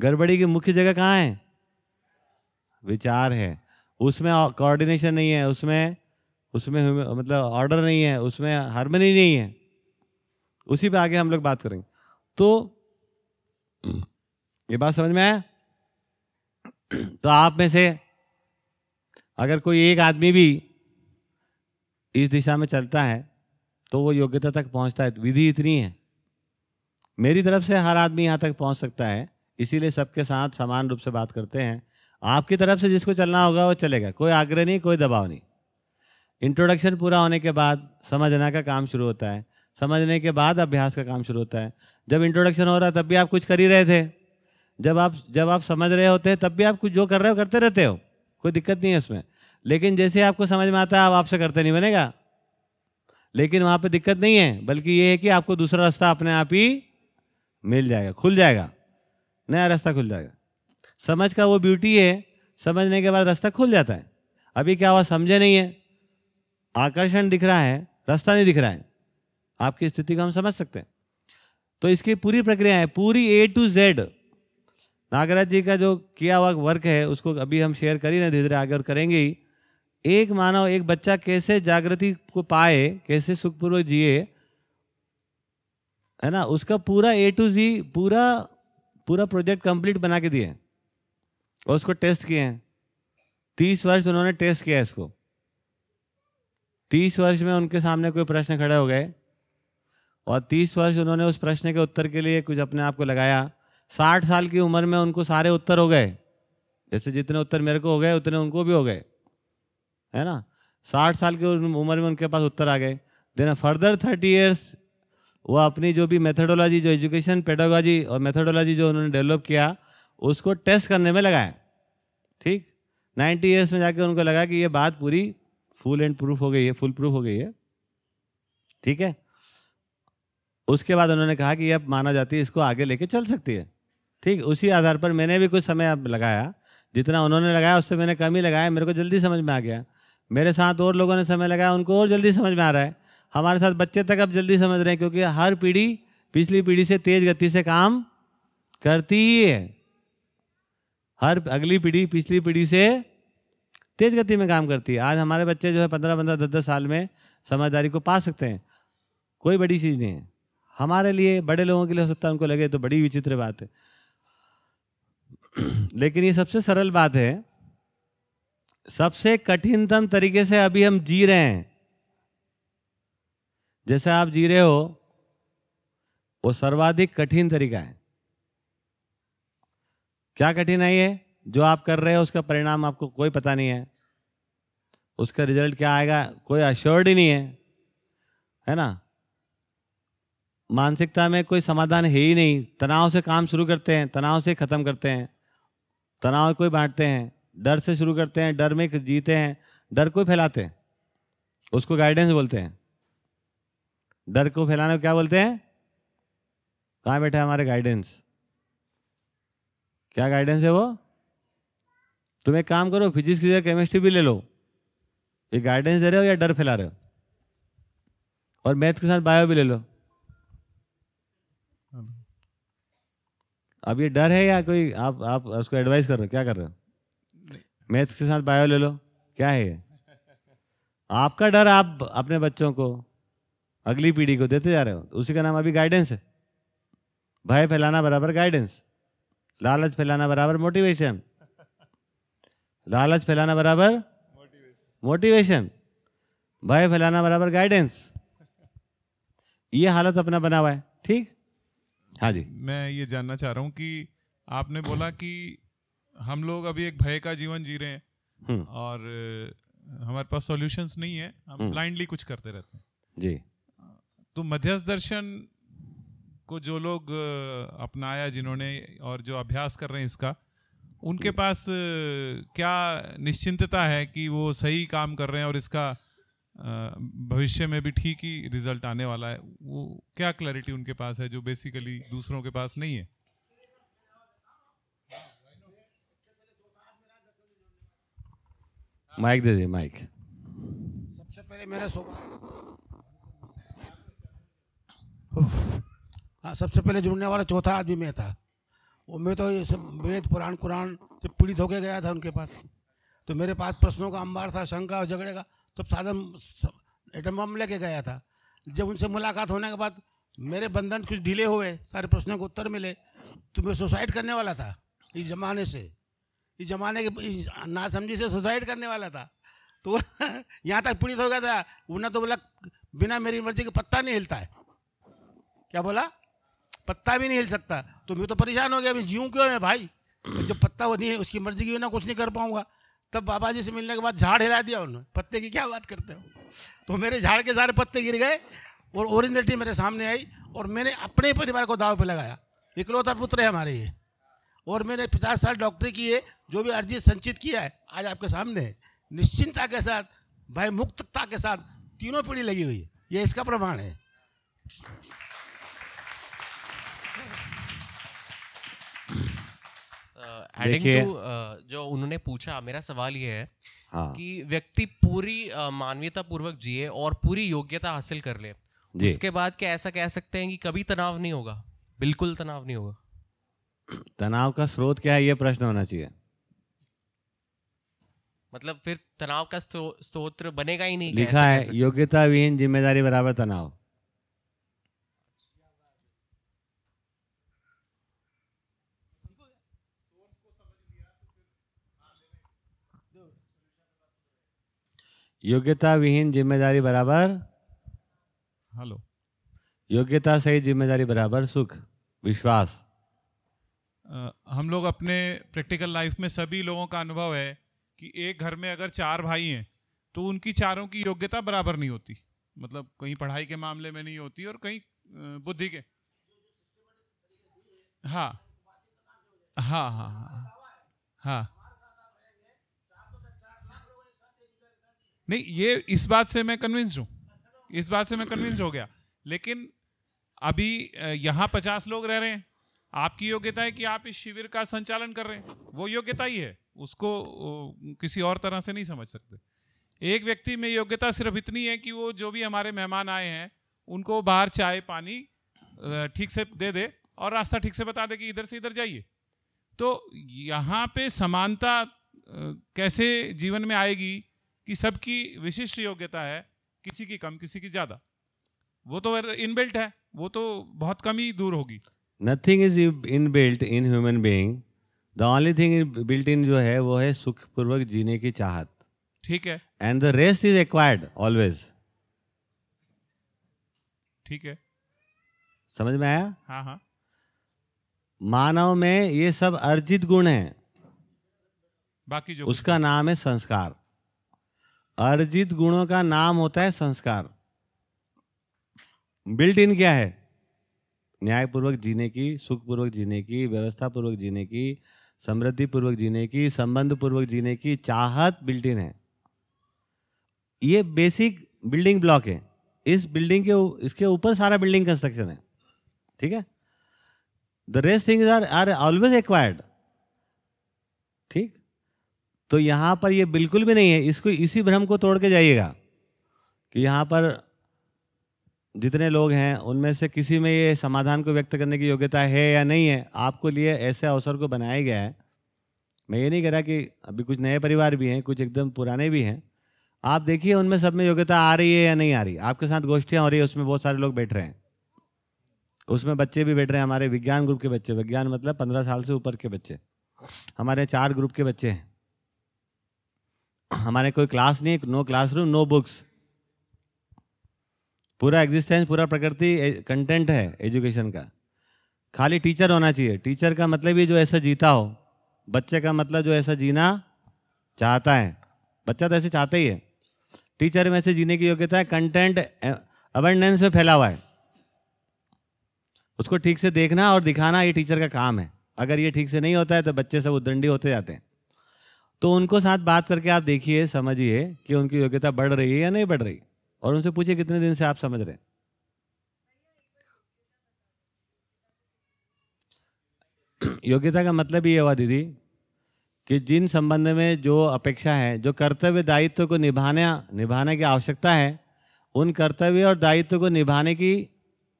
गड़बड़ी की मुख्य जगह कहाँ है? विचार है। उसमें कोऑर्डिनेशन नहीं है, उसमें उसमें मतलब ऑर्डर नहीं है, उसमें हारमोनी नहीं है। उसी पे आगे हम लोग बात करेंगे। तो ये बात समझ में आया? तो आप में से अगर कोई एक आदमी भी इस दिशा में चलता है तो वो योग्यता तक पहुँचता है। विधि इतनी है। मेरी तरफ़ से हर आदमी यहाँ तक पहुँच सकता है, इसीलिए सबके साथ समान रूप से बात करते हैं। आपकी तरफ़ से जिसको चलना होगा वो चलेगा। कोई आग्रह नहीं, कोई दबाव नहीं। इंट्रोडक्शन पूरा होने के बाद समझना का काम शुरू होता है। समझने के बाद अभ्यास का काम शुरू होता है। जब इंट्रोडक्शन हो रहा तब भी आप कुछ कर ही रहे थे। जब आप जब आप समझ रहे होते हैं, तब भी आप कुछ जो कर रहे हो, करते रहते हो। कोई दिक्कत नहीं है उसमें। लेकिन जैसे आपको समझ में आता है, आप आपसे करते नहीं बनेगा। लेकिन वहाँ पे दिक्कत नहीं है, बल्कि ये है कि आपको दूसरा रास्ता अपने आप ही मिल जाएगा, खुल जाएगा। नया रास्ता खुल जाएगा। समझ का वो ब्यूटी है, समझने के बाद रास्ता खुल जाता है। अभी क्या हुआ, समझे नहीं है। आकर्षण दिख रहा है, रास्ता नहीं दिख रहा है। आपकी स्थिति को हम समझ सकते हैं। तो इसकी पूरी प्रक्रिया है, पूरी A to Z Nagaraj ji का जो किया हुआ वर्क है, उसको अभी हम शेयर कर ना धीरे धीरे आगे और करेंगे ही। एक मानव, एक बच्चा कैसे जागृति को पाए, कैसे सुखपूर्वक जिए, है ना? उसका पूरा ए टू जी पूरा पूरा प्रोजेक्ट कंप्लीट बना के दिए और उसको टेस्ट किए हैं। तीस वर्ष उन्होंने टेस्ट किया इसको। तीस वर्ष में उनके सामने कोई प्रश्न खड़े हो गए और तीस वर्ष उन्होंने उस प्रश्न के उत्तर के लिए कुछ अपने आप को लगाया। साठ साल की उम्र में उनको सारे उत्तर हो गए। जैसे जितने उत्तर मेरे को हो गए, उतने उनको भी हो गए। है ना? साठ साल की उम्र में उनके पास उत्तर आ गए। देन फर्दर थर्टी ईयर्स वो अपनी जो भी मेथडोलॉजी जो एजुकेशन पेडोलॉजी और मेथडोलॉजी जो उन्होंने डेवलप किया उसको टेस्ट करने में लगाया। ठीक? नाइन्टी ईयर्स में जाके उनको लगा कि ये बात पूरी फुल एंड प्रूफ हो गई है, फुल प्रूफ हो गई है। ठीक है? उसके बाद उन्होंने कहा कि अब माना जाती है इसको आगे लेके चल सकती है। ठीक? उसी आधार पर मैंने भी कुछ समय अब लगाया। जितना उन्होंने लगाया, उससे मैंने कम ही लगाया। मेरे को जल्दी समझ में आ गया। मेरे साथ और लोगों ने समय लगाया, उनको और जल्दी समझ में आ रहा है। हमारे साथ बच्चे तक अब जल्दी समझ रहे हैं, क्योंकि हर पीढ़ी, पिछली पीढ़ी से तेज गति से काम करती ही है। हर अगली पीढ़ी, पिछली पीढ़ी से तेज गति में काम करती है। आज हमारे बच्चे जो है पंद्रह पंद्रह दस दस साल में समझदारी को पा सकते हैं। कोई बड़ी चीज़ नहीं है। हमारे लिए, बड़े लोगों के लिए हो सकता है उनको लगे तो बड़ी विचित्र बात है। *clears throat* लेकिन ये सबसे सरल बात है, सबसे कठिनतम तरीके से अभी हम जी रहे हैं। जैसे आप जी रहे हो, वो सर्वाधिक कठिन तरीका है। क्या कठिनाई है? जो आप कर रहे हो, उसका परिणाम आपको कोई पता नहीं है। उसका रिज़ल्ट क्या आएगा? कोई अश्योर्ड ही नहीं है। है ना? मानसिकता में कोई समाधान है ही नहीं। तनाव से काम शुरू करते हैं, तनाव से खत्म करते हैं। तनाव कोई बांटते हैं। डर से शुरू करते हैं, डर में जीते हैं। डर को फैलाते हैं। उसको गाइडेंस बोलते हैं। डर को फैलाने को क्या बोलते हैं? कहाँ बैठे हमारे गाइडेंस क्या गाइडेंस है वो? तुम एक काम करो फिजिक्स की जगह केमिस्ट्री भी ले लो। ये गाइडेंस दे रहे हो या डर फैला रहे हो? और मैथ के साथ बायो भी ले लो। अब ये डर है या कोई आप आप उसको एडवाइस कर रहे हो? क्या कर रहे हो? मैथ के साथ बायो ले लो। क्या है ये? आपका डर आप अपने बच्चों को, अगली पीढ़ी को देते जा रहे हो। उसी का नाम अभी गाइडेंस है। भय फैलाना बराबर गाइडेंस लालच फैलाना बराबर मोटिवेशन लालच फैलाना बराबर मोटिवेशन भय फैलाना बराबर गाइडेंस ये हालत अपना बना हुआ है ठीक? हाँ जी। मैं ये जानना चाह रहा हूँ कि आपने बोला कि हम लोग अभी एक भय का जीवन जी रहे हैं हम्म, और हमारे पास सॉल्यूशंस नहीं है हम हम्म। ब्लाइंडली कुछ करते रहते हैं। जी। तो मध्यस्थ दर्शन को जो लोग अपनाया जिन्होंने और जो अभ्यास कर रहे हैं इसका उनके पास क्या निश्चिंतता है कि वो सही काम कर रहे हैं और इसका भविष्य में भी ठीक ही रिज़ल्ट आने वाला है? वो क्या क्लैरिटी उनके पास है जो बेसिकली दूसरों के पास नहीं है? माइक दे दीजिए माइक। सबसे पहले मेरा सो हाँ सबसे पहले जुड़ने वाला चौथा आदमी मैं था। वो मैं तो ये सब वेद, पुराण, कुरान से पीड़ित होके गया था उनके पास। तो मेरे पास प्रश्नों का अंबार था, शंका और झगड़े का। सब साधन एटम बम लेके गया था। जब उनसे मुलाकात होने के बाद मेरे बंधन कुछ ढीले हुए, सारे प्रश्नों के उत्तर मिले तो मैं सुसाइड करने वाला था, इस जमाने से। इस जमाने के नासमझी से सुसाइड करने वाला था। तो *laughs* यहाँ तक पीड़ित हो गया था, उन्हें तो बोला, बिना मेरी मर्ज़ी के पत्ता नहीं हिलता है। क्या बोला? पत्ता भी नहीं हिल सकता। तो मैं तो परेशान हो गया मैं जीऊँ क्यों है भाई? जब पत्ता वो नहीं है उसकी मर्ज़ी की ना कुछ नहीं कर पाऊँगा। तब बाबा जी से मिलने के बाद झाड़ हिला दिया उन्होंने। पत्ते की क्या बात करते हो? तो मेरे झाड़ के सारे पत्ते गिर गए और ओरिजिनलिटी मेरे सामने आई और मैंने अपने परिवार को दाव पे लगाया। इकलौता पुत्र है हमारे ये। और मैंने पचास साल डॉक्टरी की है, जो भी अर्जी संचित किया है, आज आपके सामने है। निश्चिंतता के साथ भय मुक्तता के साथ तीनों पीढ़ी लगी हुई है। ये इसका प्रमाण है। एडिंग टू जो उन्होंने पूछा मेरा सवाल ये है हाँ। कि व्यक्ति पूरी अ, मानवीयता पूर्वक जिए और पूरी योग्यता हासिल कर ले उसके बाद क्या ऐसा कह सकते हैं कि कभी तनाव नहीं होगा? बिल्कुल तनाव नहीं होगा। तनाव का स्रोत क्या है? ये प्रश्न होना चाहिए। मतलब फिर तनाव का स्तो- स्तोत्र बनेगा ही नहीं लिखा है। योग्यता विहीन ज़िम्मेदारी बराबर तनाव। योग्यता विहीन ज़िम्मेदारी बराबर? हेलो। योग्यता सही ज़िम्मेदारी बराबर सुख विश्वास। हम लोग अपने प्रैक्टिकल लाइफ में सभी लोगों का अनुभव है कि एक घर में अगर चार भाई हैं तो उनकी चारों की योग्यता बराबर नहीं होती। मतलब कहीं पढ़ाई के मामले में नहीं होती और कहीं बुद्धि के। हाँ हाँ हाँ हाँ। हाँ। नहीं, ये इस बात से मैं कन्विंस्ड हूँ। इस बात से मैं कन्विंस हो गया। लेकिन अभी यहाँ पचास लोग रह रहे हैं। आपकी योग्यता है कि आप इस शिविर का संचालन कर रहे हैं। वो योग्यता ही है। उसको किसी और तरह से नहीं समझ सकते। एक व्यक्ति में योग्यता सिर्फ़ इतनी है कि वो जो भी हमारे मेहमान आए हैं, उनको बाहर चाय, पानी ठीक से दे दे और रास्ता ठीक से बता दे कि इधर से इधर जाइए। तो यहाँ पे समानता कैसे जीवन में आएगी? कि सबकी विशिष्ट योग्यता है किसी की कम किसी की ज़्यादा। वो तो इनबिल्ट है वो तो बहुत कम ही दूर होगी। Nothing is in built in human being the only thing built in जो है वो है सुखपूर्वक जीने की चाहत। ठीक है। And the rest is acquired always ठीक है। समझ में आया? हाँ हाँ। मानव में ये सब अर्जित गुण है। बाकी जो उसका नाम है संस्कार। अर्जित गुणों का नाम होता है संस्कार। बिल्ट इन क्या है? न्यायपूर्वक जीने की, सुखपूर्वक जीने की व्यवस्था पूर्वक जीने की समृद्धि पूर्वक जीने की संबंध पूर्वक जीने की चाहत बिल्ट इन है। ये बेसिक बिल्डिंग ब्लॉक है। इस बिल्डिंग के इसके ऊपर सारा बिल्डिंग कंस्ट्रक्शन है। ठीक है? The rest things are are always acquired ठीक? तो यहाँ पर ये बिल्कुल भी नहीं है। इसको इसी भ्रम को तोड़ के जाइएगा कि यहाँ पर जितने लोग हैं, उनमें से किसी में ये समाधान को व्यक्त करने की योग्यता है या नहीं है, आपको लिए ऐसे अवसर को बनाया गया है। मैं ये नहीं कह रहा कि अभी कुछ नए परिवार भी हैं, कुछ एकदम पुराने भी हैं। आप देखिए उनमें सब में योग्यता आ रही है या नहीं आ रही। आपके साथ गोष्ठियाँ हो रही है, उसमें बहुत सारे लोग बैठ रहे हैं। उसमें बच्चे भी बैठ रहे हैं, हमारे विज्ञान ग्रुप के बच्चे। विज्ञान मतलब पंद्रह साल से ऊपर के बच्चे। हमारे चार ग्रुप के बच्चे हैं। हमारे कोई क्लास नहीं नो क्लासरूम नो बुक्स पूरा एग्जिस्टेंस पूरा प्रकृति कंटेंट है एजुकेशन का. खाली टीचर होना चाहिए. टीचर का मतलब ही जो ऐसा जीता हो, बच्चे का मतलब जो ऐसा जीना चाहता है. बच्चा तो ऐसे चाहता ही है. टीचर में ऐसे जीने की योग्यता है कंटेंट अवेंडेंस में फैला हुआ है. उसको ठीक से देखना और दिखाना ये टीचर का काम है. अगर ये ठीक से नहीं होता है तो बच्चे सब उद्दंडी होते जाते हैं. तो उनको साथ बात करके आप देखिए, समझिए कि उनकी योग्यता बढ़ रही है या नहीं बढ़ रही। और उनसे पूछिए कितने दिन से आप समझ रहे हैं। योग्यता का मतलब ये हुआ दीदी कि जिन संबंध में जो अपेक्षा है, जो कर्तव्य दायित्व को निभाने निभाने की आवश्यकता है, उन कर्तव्य और दायित्व को निभाने की,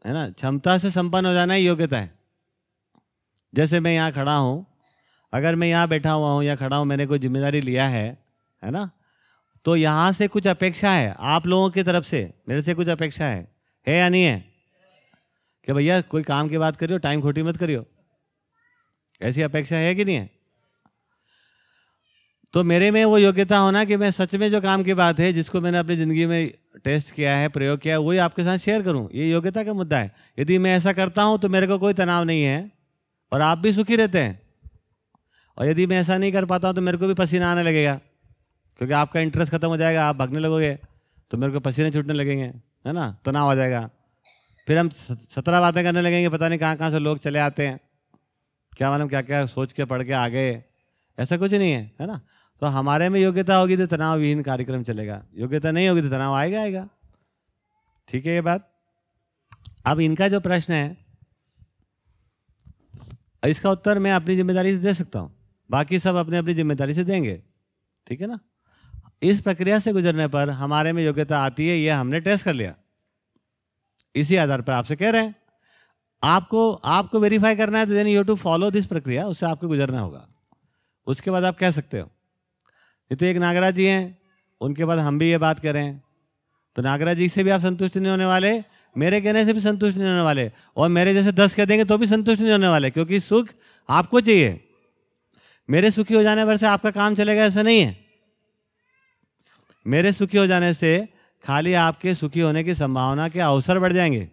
है ना, क्षमता से संपन्न हो जाना ही योग्यता है। जैसे मैं यहाँ खड़ा हूँ अगर मैं यहाँ बैठा हुआ हूँ या खड़ा हूँ, मैंने कोई ज़िम्मेदारी लिया है है ना? तो यहाँ से कुछ अपेक्षा है, आप लोगों की तरफ़ से, मेरे से कुछ अपेक्षा है है या नहीं है? कि भैया, कोई काम की बात करियो, टाइम खोटी मत करियो। ऐसी अपेक्षा है कि नहीं है? तो मेरे में वो योग्यता होना कि मैं सच में जो काम की बात है, जिसको मैंने अपनी ज़िंदगी में टेस्ट किया है, प्रयोग किया है, वही आपके साथ शेयर करूँ? ये योग्यता का मुद्दा है। यदि मैं ऐसा करता हूँ तो मेरे को कोई तनाव नहीं है, और आप भी सुखी रहते हैं। और यदि मैं ऐसा नहीं कर पाता हूँ तो मेरे को भी पसीना आने लगेगा। क्योंकि आपका इंटरेस्ट खत्म हो जाएगा, आप भागने लगोगे तो मेरे को पसीने छूटने लगेंगे, है ना? तनाव आ जाएगा। फिर हम सत्रह बातें करने लगेंगे, पता नहीं कहाँ कहाँ से लोग चले आते हैं। क्या मालूम क्या क्या सोच के पढ़ के आ गए। ऐसा कुछ नहीं है है ना? तो हमारे में योग्यता होगी तो तनाव विहीन कार्यक्रम चलेगा। योग्यता नहीं होगी तो तनाव आएगा आएगा। ठीक है ये बात? अब इनका जो प्रश्न है, इसका उत्तर मैं अपनी ज़िम्मेदारी से दे सकता हूँ। बाकी सब अपने अपनी ज़िम्मेदारी से देंगे। ठीक है ना? इस प्रक्रिया से गुजरने पर हमारे में योग्यता आती है यह हमने टेस्ट कर लिया। इसी आधार पर आपसे कह रहे हैं। आपको आपको वेरीफाई करना है तो then you to follow this प्रक्रिया, उससे आपको गुजरना होगा। उसके बाद आप कह सकते हो। ये तो एक नागराज जी हैं, उनके बाद हम भी ये बात करें। तो नागराज जी से भी आप संतुष्ट नहीं होने वाले, मेरे कहने से भी संतुष्ट नहीं होने वाले, और मेरे जैसे दस कह देंगे तो भी संतुष्ट नहीं होने वाले, क्योंकि सुख आपको चाहिए। मेरे सुखी हो जाने पर से आपका काम चलेगा, ऐसा नहीं है। मेरे सुखी हो जाने से खाली आपके सुखी होने की संभावना के अवसर बढ़ जाएँगे।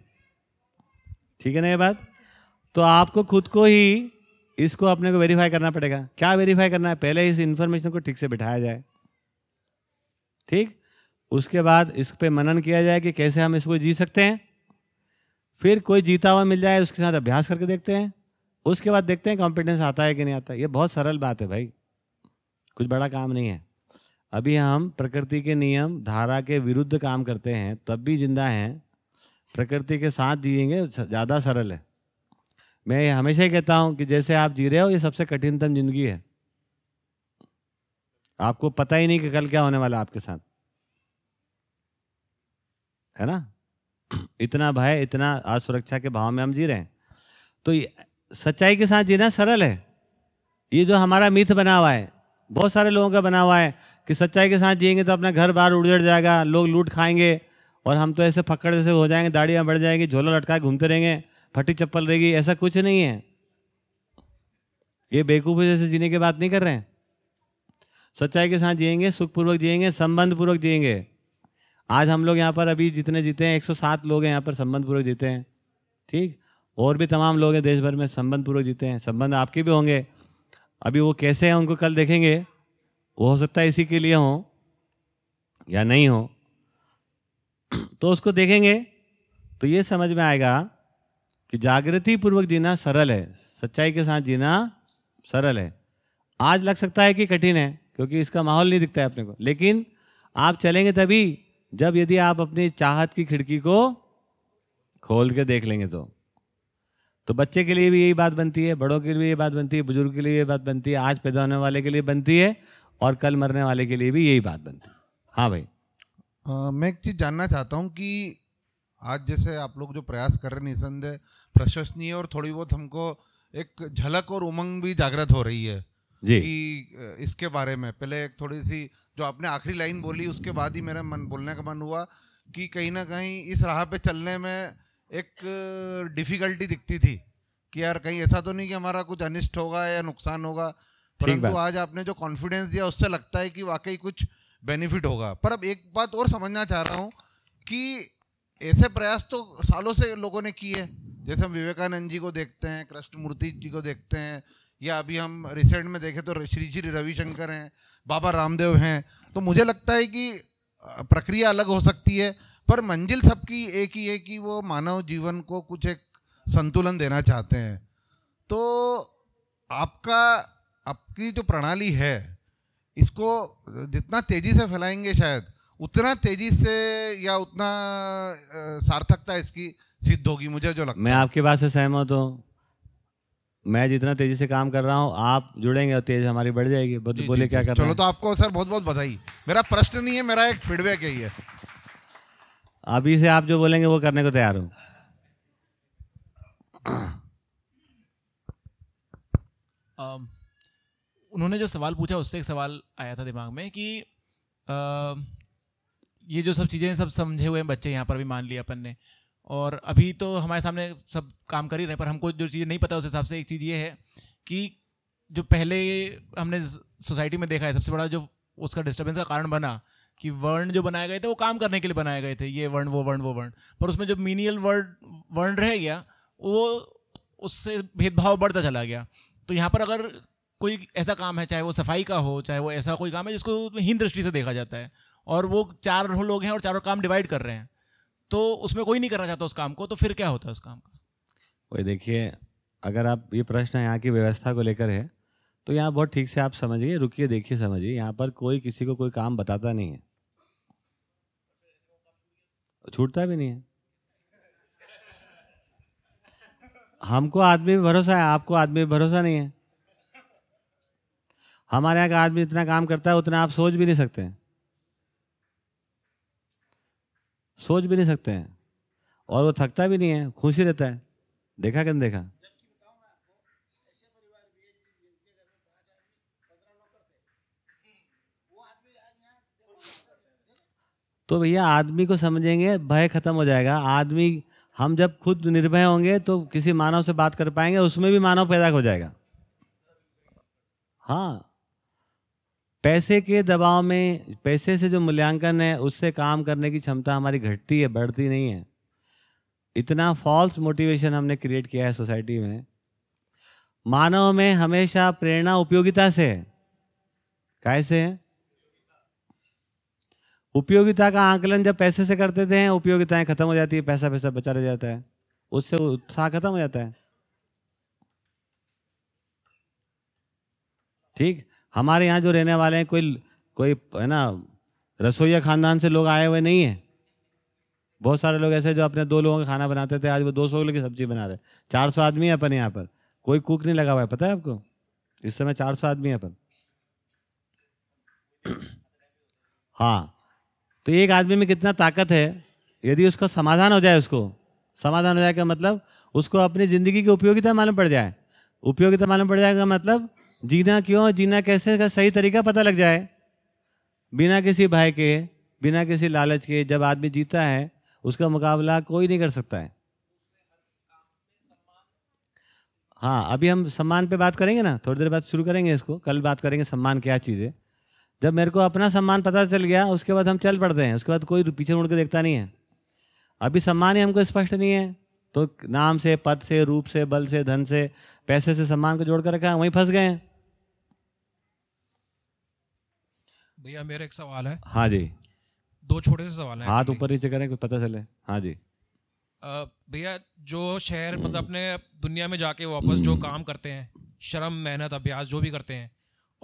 ठीक है ना ये बात? तो आपको खुद को ही इसको अपने को वेरीफाई करना पड़ेगा। क्या वेरीफाई करना है? पहले इस इंफॉर्मेशन को ठीक से बिठाया जाए। ठीक? उसके बाद इस पे मनन किया जाए कि कैसे हम इसको जी सकते हैं। फिर कोई जीता हुआ मिल जाए, उसके साथ अभ्यास करके देखते हैं। उसके बाद देखते हैं कॉम्पिटेंस आता है कि नहीं आता। ये बहुत सरल बात है भाई। कुछ बड़ा काम नहीं है। अभी हम प्रकृति के नियम, धारा के विरुद्ध काम करते हैं, तब भी ज़िंदा हैं। प्रकृति के साथ जिएँगे ज़्यादा सरल है। मैं ये हमेशा ही कहता हूँ कि जैसे आप जी रहे हो, ये सबसे कठिनतम ज़िंदगी है। आपको पता ही नहीं कि कल क्या होने वाला आपके साथ। है ना? *clears throat* इतना भय, इतना असुरक्षा के भाव में हम जी रहे हैं। तो सच्चाई के साथ जीना सरल है। ये जो हमारा मिथ बना हुआ है, बहुत सारे लोगों का बना हुआ है कि सच्चाई के साथ जिएँगे तो अपना घर बार उड़ जाएगा, लोग लूट खाएँगे और हम तो ऐसे फकड़ जैसे हो जाएँगे, दाढ़ियाँ बढ़ जाएँगी, झोला लटका घूमते रहेंगे, फटी चप्पल रहेगी, ऐसा कुछ नहीं है। ये बेकूफी जैसे जीने की बात नहीं कर रहे हैं। सच्चाई के साथ जिएँगे, सुखपूर्वक जिएँगे संबंध पूर्वक जिएँगे। आज हम लोग यहाँ पर अभी जितने जीते हैं 107 लोग हैं यहाँ पर संबंध पूर्वक जीते हैं, ठीक? और भी तमाम लोग हैं, देश भर में संबंध पूर्वक जीते हैं, संबंध आपके भी होंगे। अभी वो कैसे हैं, उनको कल देखेंगे। वो हो सकता है इसी के लिए हो या नहीं हो। तो उसको देखेंगे तो ये समझ में आएगा कि जागृति पूर्वक जीना सरल है, सच्चाई के साथ जीना सरल है। आज लग सकता है कि कठिन है, क्योंकि इसका माहौल नहीं दिखता है अपने को। लेकिन आप चलेंगे तभी, जब यदि आप अपनी चाहत की खिड़की को खोल के देख लेंगे तो। तो बच्चे के लिए भी यही बात बनती है बड़ों के लिए ये बात बनती है बुज़ुर्ग के लिए ये बात बनती है आज पैदा होने वाले के लिए बनती है और कल मरने वाले के लिए भी यही बात बनती है। हाँ भाई। आ, मैं एक चीज़ जानना चाहता हूँ कि आज जैसे आप लोग जो प्रयास कर रहे हैं निसंदेह प्रशंसनीय और थोड़ी बहुत हमको एक झलक और उमंग भी जागृत हो रही है जी। कि इसके बारे में। पहले एक थोड़ी सी जो आपने आखिरी लाइन बोली उसके बाद ही मेरा मन बोलने का मन हुआ कि कहीं ना कहीं इस राह पे चलने में एक डिफिकल्टी दिखती थी कि यार कहीं ऐसा तो नहीं कि हमारा कुछ अनिष्ट होगा या नुकसान होगा। परंतु आज आपने जो कॉन्फिडेंस दिया उससे लगता है कि वाकई कुछ बेनिफिट होगा। पर अब एक बात और समझना चाह रहा हूँ कि ऐसे प्रयास तो सालों से लोगों ने किए जैसे हम विवेकानंद जी को देखते हैं कृष्णमूर्ति जी को देखते हैं या अभी हम रिसेंट में देखें तो श्री श्री रविशंकर हैं बाबा रामदेव हैं। तो मुझे लगता है कि प्रक्रिया अलग हो सकती है पर मंजिल सबकी एक ही है कि वो मानव जीवन को कुछ एक संतुलन देना चाहते हैं। तो आपका आपकी जो प्रणाली है इसको जितना तेज़ी से फैलाएँगे शायद उतना तेज़ी से या उतना सार्थकता इसकी सिद्ध होगी मुझे जो लगता मैं आपकी बात से सहमत हूँ। मैं जितना तेज़ी से काम कर रहा हूँ आप जुड़ेंगे और तेज हमारी बढ़ जाएगी। बोले क्या। कर चलो तो आपको सर बहुत बहुत बधाई। मेरा प्रश्न नहीं है मेरा एक फीडबैक यही है। अभी से आप जो बोलेंगे वो करने को तैयार हूँ। उन्होंने जो सवाल पूछा उससे एक सवाल आया था दिमाग में कि अ, ये जो सब चीज़ें सब समझे हुए हैं बच्चे यहाँ पर भी मान लिया अपन ने और अभी तो हमारे सामने सब काम कर ही रहे पर हमको जो चीज़ें नहीं पता उस हिसाब से एक चीज़ ये है कि जो पहले हमने सोसाइटी में देखा है सबसे बड़ा जो उसका डिस्टर्बेंस का कारण बना कि वर्ण जो बनाए गए थे, वो काम करने के लिए बनाए गए थे। ये वर्ण, वो वर्ण वो वर्ण। पर उसमें जो मीनियल वर्ड वर्ण रह गया, वो उससे भेदभाव बढ़ता चला गया। तो यहाँ पर अगर कोई ऐसा काम है, चाहे वो सफ़ाई का हो, चाहे वो ऐसा कोई काम है, जिसको हीन दृष्टि से देखा जाता है, और वो चार लोग हैं और चारों काम डिवाइड कर रहे हैं तो उसमें कोई नहीं करना चाहता उस काम को तो फिर क्या होता है उस काम का? वही देखिए, अगर आप ये प्रश्न यहाँ की व्यवस्था को लेकर है तो यहाँ बहुत ठीक से आप समझिए, रुकिए, देखिए, समझिए। यहाँ पर कोई किसी को कोई काम बताता नहीं है। छूटता भी नहीं है। हमको आदमी भरोसा है, आपको आदमी भरोसा नहीं है। हमारे यहाँ का आदमी इतना काम करता है, उतना आप सोच भी नहीं सकते हैं। सोच भी नहीं सकते हैं। और वो थकता भी नहीं है, खुश ही रहता है। देखा कि नहीं देखा? तो भैया आदमी को समझेंगे, भय खत्म हो जाएगा। आदमी, हम जब खुद निर्भय होंगे तो किसी मानव से बात कर पाएँगे, उसमें भी मानव पैदा हो जाएगा। हाँ। पैसे के दबाव में, पैसे से जो मूल्यांकन है, उससे काम करने की क्षमता हमारी घटती है, बढ़ती नहीं है। इतना फॉल्स मोटिवेशन हमने क्रिएट किया है सोसाइटी में। मानव में हमेशा प्रेरणा उपयोगिता से है। कैसे है? उपयोगिता का आंकलन जब पैसे से करते थे, उपयोगिताएँ खत्म हो जाती है, पैसा पैसा बचा रह जाता है। उससे उत्साह खत्म हो जाता है। ठीक? हमारे यहाँ जो रहने वाले हैं, कोई कोई, है ना, रसोईया खानदान से लोग आए हुए नहीं है। बहुत सारे लोग ऐसे जो अपने दो लोगों का खाना बनाते थे, आज वो दो सौ लोग की सब्ज़ी बना रहे चार सौ आदमी है अपन यहाँ पर। कोई कुक नहीं लगा हुआ है, पता है आपको? इस समय चार सौ आदमी है अपन। *coughs* हाँ। तो एक आदमी में कितना ताकत है, यदि उसका समाधान हो जाए उसको, समाधान हो जाए का मतलब उसको अपनी ज़िंदगी की उपयोगिता मालूम पड़ जाए। उपयोगिता मालूम पड़ जाएगा मतलब जीना क्यों, जीना कैसे का सही तरीका पता लग जाए। बिना किसी भय के, बिना किसी लालच के जब आदमी जीता है, उसका मुकाबला कोई नहीं कर सकता है। हाँ अभी हम सम्मान पे बात करेंगे ना, थोड़ी देर बाद शुरू करेंगे इसको, कल बात करेंगे सम्मान क्या चीज़। है जब मेरे को अपना सम्मान पता चल गया उसके बाद हम चल पड़ते हैं। उसके बाद कोई पीछे मुड़ के देखता नहीं है। अभी सम्मान ही हमको स्पष्ट नहीं है। तो नाम से पद से रूप से बल से धन से पैसे से सम्मान को जोड़ कर रखा है वहीं फंस गए हैं। भैया मेरा एक सवाल है। हाँ जी। दो छोटे से सवाल है हाथ। ऊपर नीचे करें कुछ पता चले। हाँ जी। भैया जो शहर मतलब अपने दुनिया में जाके वापस जो काम करते हैं श्रम मेहनत अभ्यास जो भी करते हैं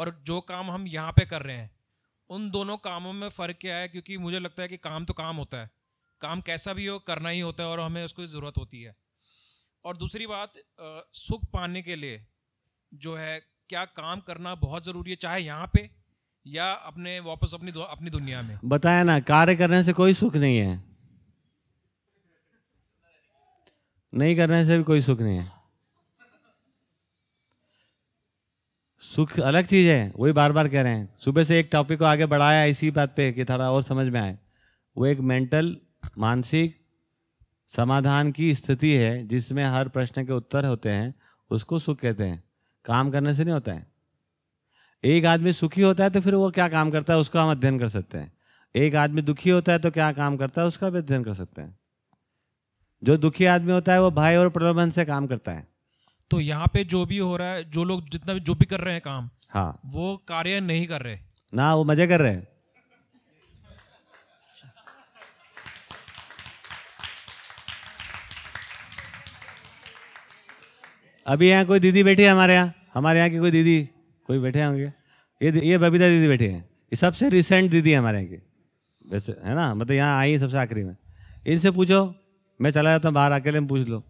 और जो काम हम यहाँ पे कर रहे हैं, उन दोनों कामों में फ़र्क क्या है? क्योंकि मुझे लगता है कि काम तो काम होता है। काम कैसा भी हो, करना ही होता है और हमें उसकी ज़रूरत होती है। और दूसरी बात सुख पाने के लिए जो है, क्या काम करना बहुत ज़रूरी है, चाहे यहाँ पे या अपने, वापस अपनी दु- अपनी दुनिया में? बताया ना, कार्य करने से कोई सुख नहीं है। नहीं करने से भी कोई सुख नहीं है। सुख अलग चीज़ है, वही बार बार कह रहे हैं। सुबह से एक टॉपिक को आगे बढ़ाया, इसी बात पे कि थोड़ा और समझ में आए। वो एक मेंटल मानसिक समाधान की स्थिति है, जिसमें हर प्रश्न के उत्तर होते हैं, उसको सुख कहते हैं। काम करने से नहीं होता है। एक आदमी सुखी होता है तो फिर वो क्या काम करता है, उसका हम अध्ययन कर सकते हैं। एक आदमी दुखी होता है तो क्या काम करता है, उसका भी अध्ययन कर सकते हैं। जो दुखी आदमी होता है, वो भय और प्रलोभन से काम करता है। तो यहाँ पे जो भी हो रहा है जो लोग जितना भी जो भी कर रहे हैं काम हाँ। वो कार्य नहीं कर रहे। ना वो मज़े कर रहे हैं। अभी यहाँ कोई दीदी बैठी है हमारे यहाँ? हमारे यहाँ की कोई दीदी कोई बैठे होंगे? ये ये बबीता दीदी बैठी है। ये सबसे रिसेंट दीदी है हमारे यहाँ की। वैसे है ना? मतलब यहाँ आई सबसे आखिरी में। इनसे पूछो मैं चला जाता हूँ बाहर अकेले में पूछ लो।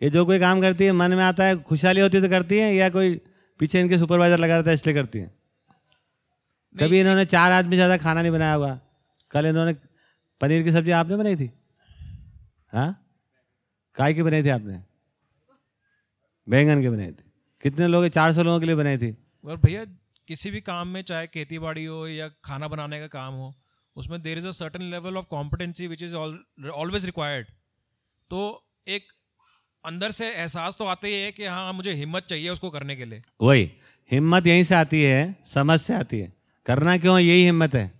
ये जो कोई काम करती है मन में आता है खुशहाली होती है तो करती है या कोई पीछे इनके सुपरवाइजर लगा रहता है इसलिए करती है? कभी इन्होंने चार आदमी ज़्यादा खाना नहीं बनाया हुआ कल इन्होंने पनीर की सब्ज़ी आपने बनाई थी? हाँ? काय की बनाई थी आपने? बैंगन की बनाई थी। कितने लोग चार सौ लोगों के लिए बनाई थी? और भैया किसी भी काम में चाहे खेती बाड़ी हो या खाना बनाने का काम हो उसमें there is a certain level of competency which is always required तो एक अंदर से एहसास तो आते ही है कि हाँ मुझे हिम्मत चाहिए उसको करने के लिए। वही, हिम्मत यहीं से आती है, समझ से आती है। करना क्यों? यही हिम्मत है।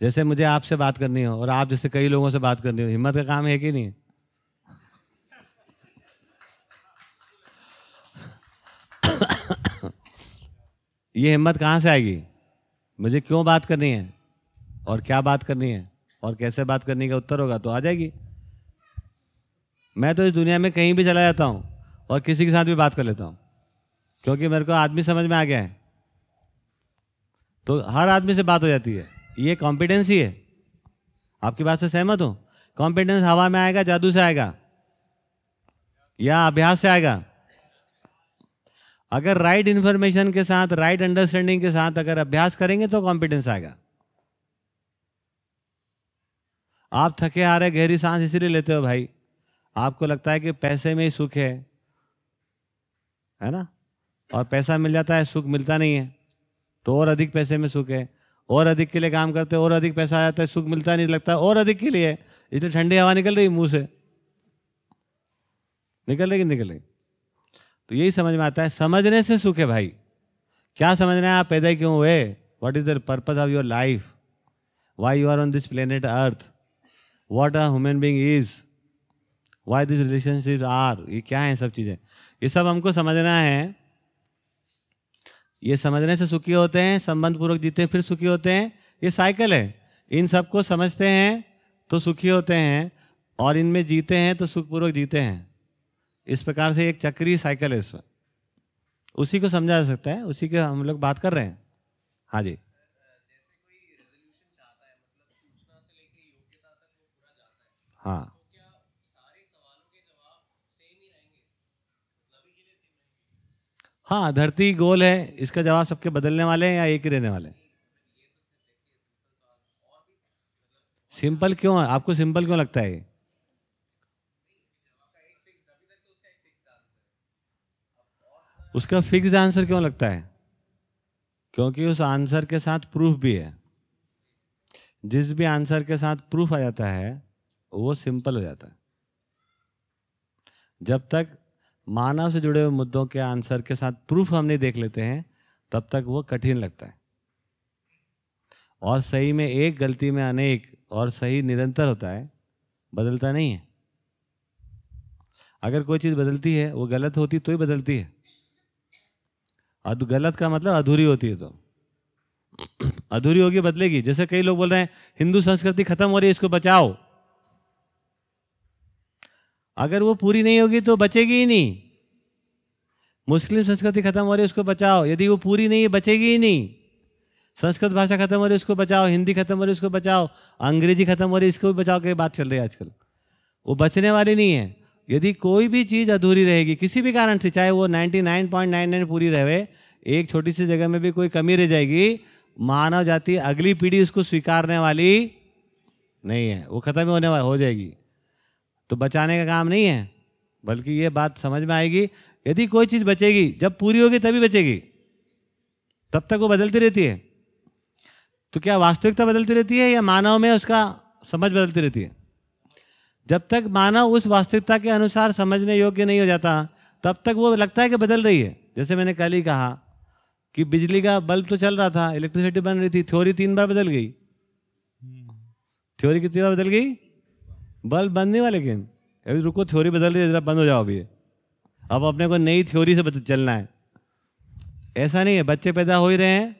जैसे मुझे आपसे बात करनी हो और आप जैसे कई लोगों से बात करनी हो, हिम्मत का काम है कि *coughs* नहीं ये हिम्मत कहाँ से आएगी? मुझे क्यों बात करनी है? और क्या बात करनी है? और कैसे बात करने का उत्तर होगा तो आ जाएगी। मैं तो इस दुनिया में कहीं भी चला जाता हूँ और किसी के साथ भी बात कर लेता हूँ, क्योंकि मेरे को आदमी समझ में आ गया है। तो हर आदमी से बात हो जाती है। ये कॉम्पिटेंस ही। है आपकी बात से सहमत हो? कॉम्पिटेंस हवा में आएगा, जादू से आएगा, या अभ्यास से आएगा। अगर राइट इंफॉर्मेशन के साथ राइट अंडरस्टैंडिंग के साथ अगर अभ्यास करेंगे तो कॉम्पिटेंस आएगा। आप थके आ रहे गहरी सांस इसीलिए लेते हो भाई। आपको लगता है कि पैसे में ही सुख है? है ना? और पैसा मिल जाता है, सुख मिलता नहीं है तो और अधिक पैसे में सुख है। और अधिक के लिए काम करते और अधिक पैसा आ जाता है, सुख मिलता नहीं, लगता और अधिक के लिए। इतनी ठंडी हवा निकल रही, मुँह से। निकल रही निकल रही? तो यही समझ में आता है, समझने से सुख है भाई। क्या समझना है आप पैदा क्यों हुए? What is the purpose of your life why you are on this planet earth what a human being is why this relationship are ये क्या है सब चीज़ें? ये सब हमको समझना है। ये समझने से सुखी होते हैं संबंध पूर्वक जीते फिर सुखी होते हैं। ये साइकिल है। इन सबको समझते हैं तो सुखी होते हैं और इनमें जीते हैं तो सुखपूर्वक जीते हैं। इस प्रकार से एक चक्री साइकिल है इसमें उसी को समझा जा सकता है। उसी के हम लोग बात कर रहे हैं। हाँ जी। हाँ। हाँ धरती गोल है, इसका जवाब सबके बदलने वाले हैं या एक ही रहने वाले सिंपल क्यों है? आपको सिंपल क्यों लगता है उसका फिक्स आंसर क्यों लगता है? क्योंकि उस आंसर के साथ प्रूफ भी है। जिस भी आंसर के साथ प्रूफ आ जाता है, वो सिंपल हो जाता है। जब तक मानव से जुड़े हुए मुद्दों के आंसर के साथ प्रूफ हम नहीं देख लेते हैं, तब तक वो कठिन लगता है। और सही में एक, गलती में अनेक, और सही निरंतर होता है, बदलता नहीं है। अगर कोई चीज़ बदलती है, वो गलत होती तो ही बदलती है। अध, गलत का मतलब अधूरी होती है तो। अधूरी होगी, बदलेगी। जैसे कई लोग बोल रहे हैं, हिंदू संस्कृति खत्म हो रही है, इसको बचाओ। अगर वो पूरी नहीं होगी तो बचेगी ही नहीं। मुस्लिम संस्कृति खत्म हो रही है, उसको बचाओ। यदि वो पूरी नहीं है, बचेगी ही नहीं। संस्कृत भाषा खत्म हो रही है, उसको बचाओ। हिंदी खत्म हो रही है, उसको बचाओ। अंग्रेज़ी खत्म हो रही है, इसको भी बचाओ के बात चल रही है आजकल। वो बचने वाली नहीं है। यदि कोई भी चीज़ अधूरी रहेगी, किसी भी कारण से, चाहे वो 99.99 पूरी रहे, एक छोटी सी जगह में भी कोई कमी रह जाएगी, मानव जाति अगली पीढ़ी उसको स्वीकारने वाली नहीं है। वो खत्म होने वाली, हो जाएगी। तो बचाने का काम नहीं है बल्कि ये बात समझ में आएगी यदि कोई चीज़ बचेगी जब पूरी होगी तभी बचेगी तब तक वो बदलती रहती है। तो क्या वास्तविकता बदलती रहती है या मानव में उसका समझ बदलती रहती है? जब तक मानव उस वास्तविकता के अनुसार समझने योग्य नहीं हो जाता तब तक वो लगता है कि बदल रही है। जैसे मैंने कल ही कहा कि बिजली का बल्ब तो चल रहा था इलेक्ट्रिसिटी बन रही थी थ्योरी तीन बार बदल गई। थ्योरी कितनी बार बदल गई? बल्ब बंद नहीं हुआ लेकिन अभी रुको थ्योरी बदल रही है, जरा बंद हो जाओ अभी। अब अपने को नई थ्योरी से चलना है। ऐसा नहीं है, बच्चे पैदा हो ही रहे हैं।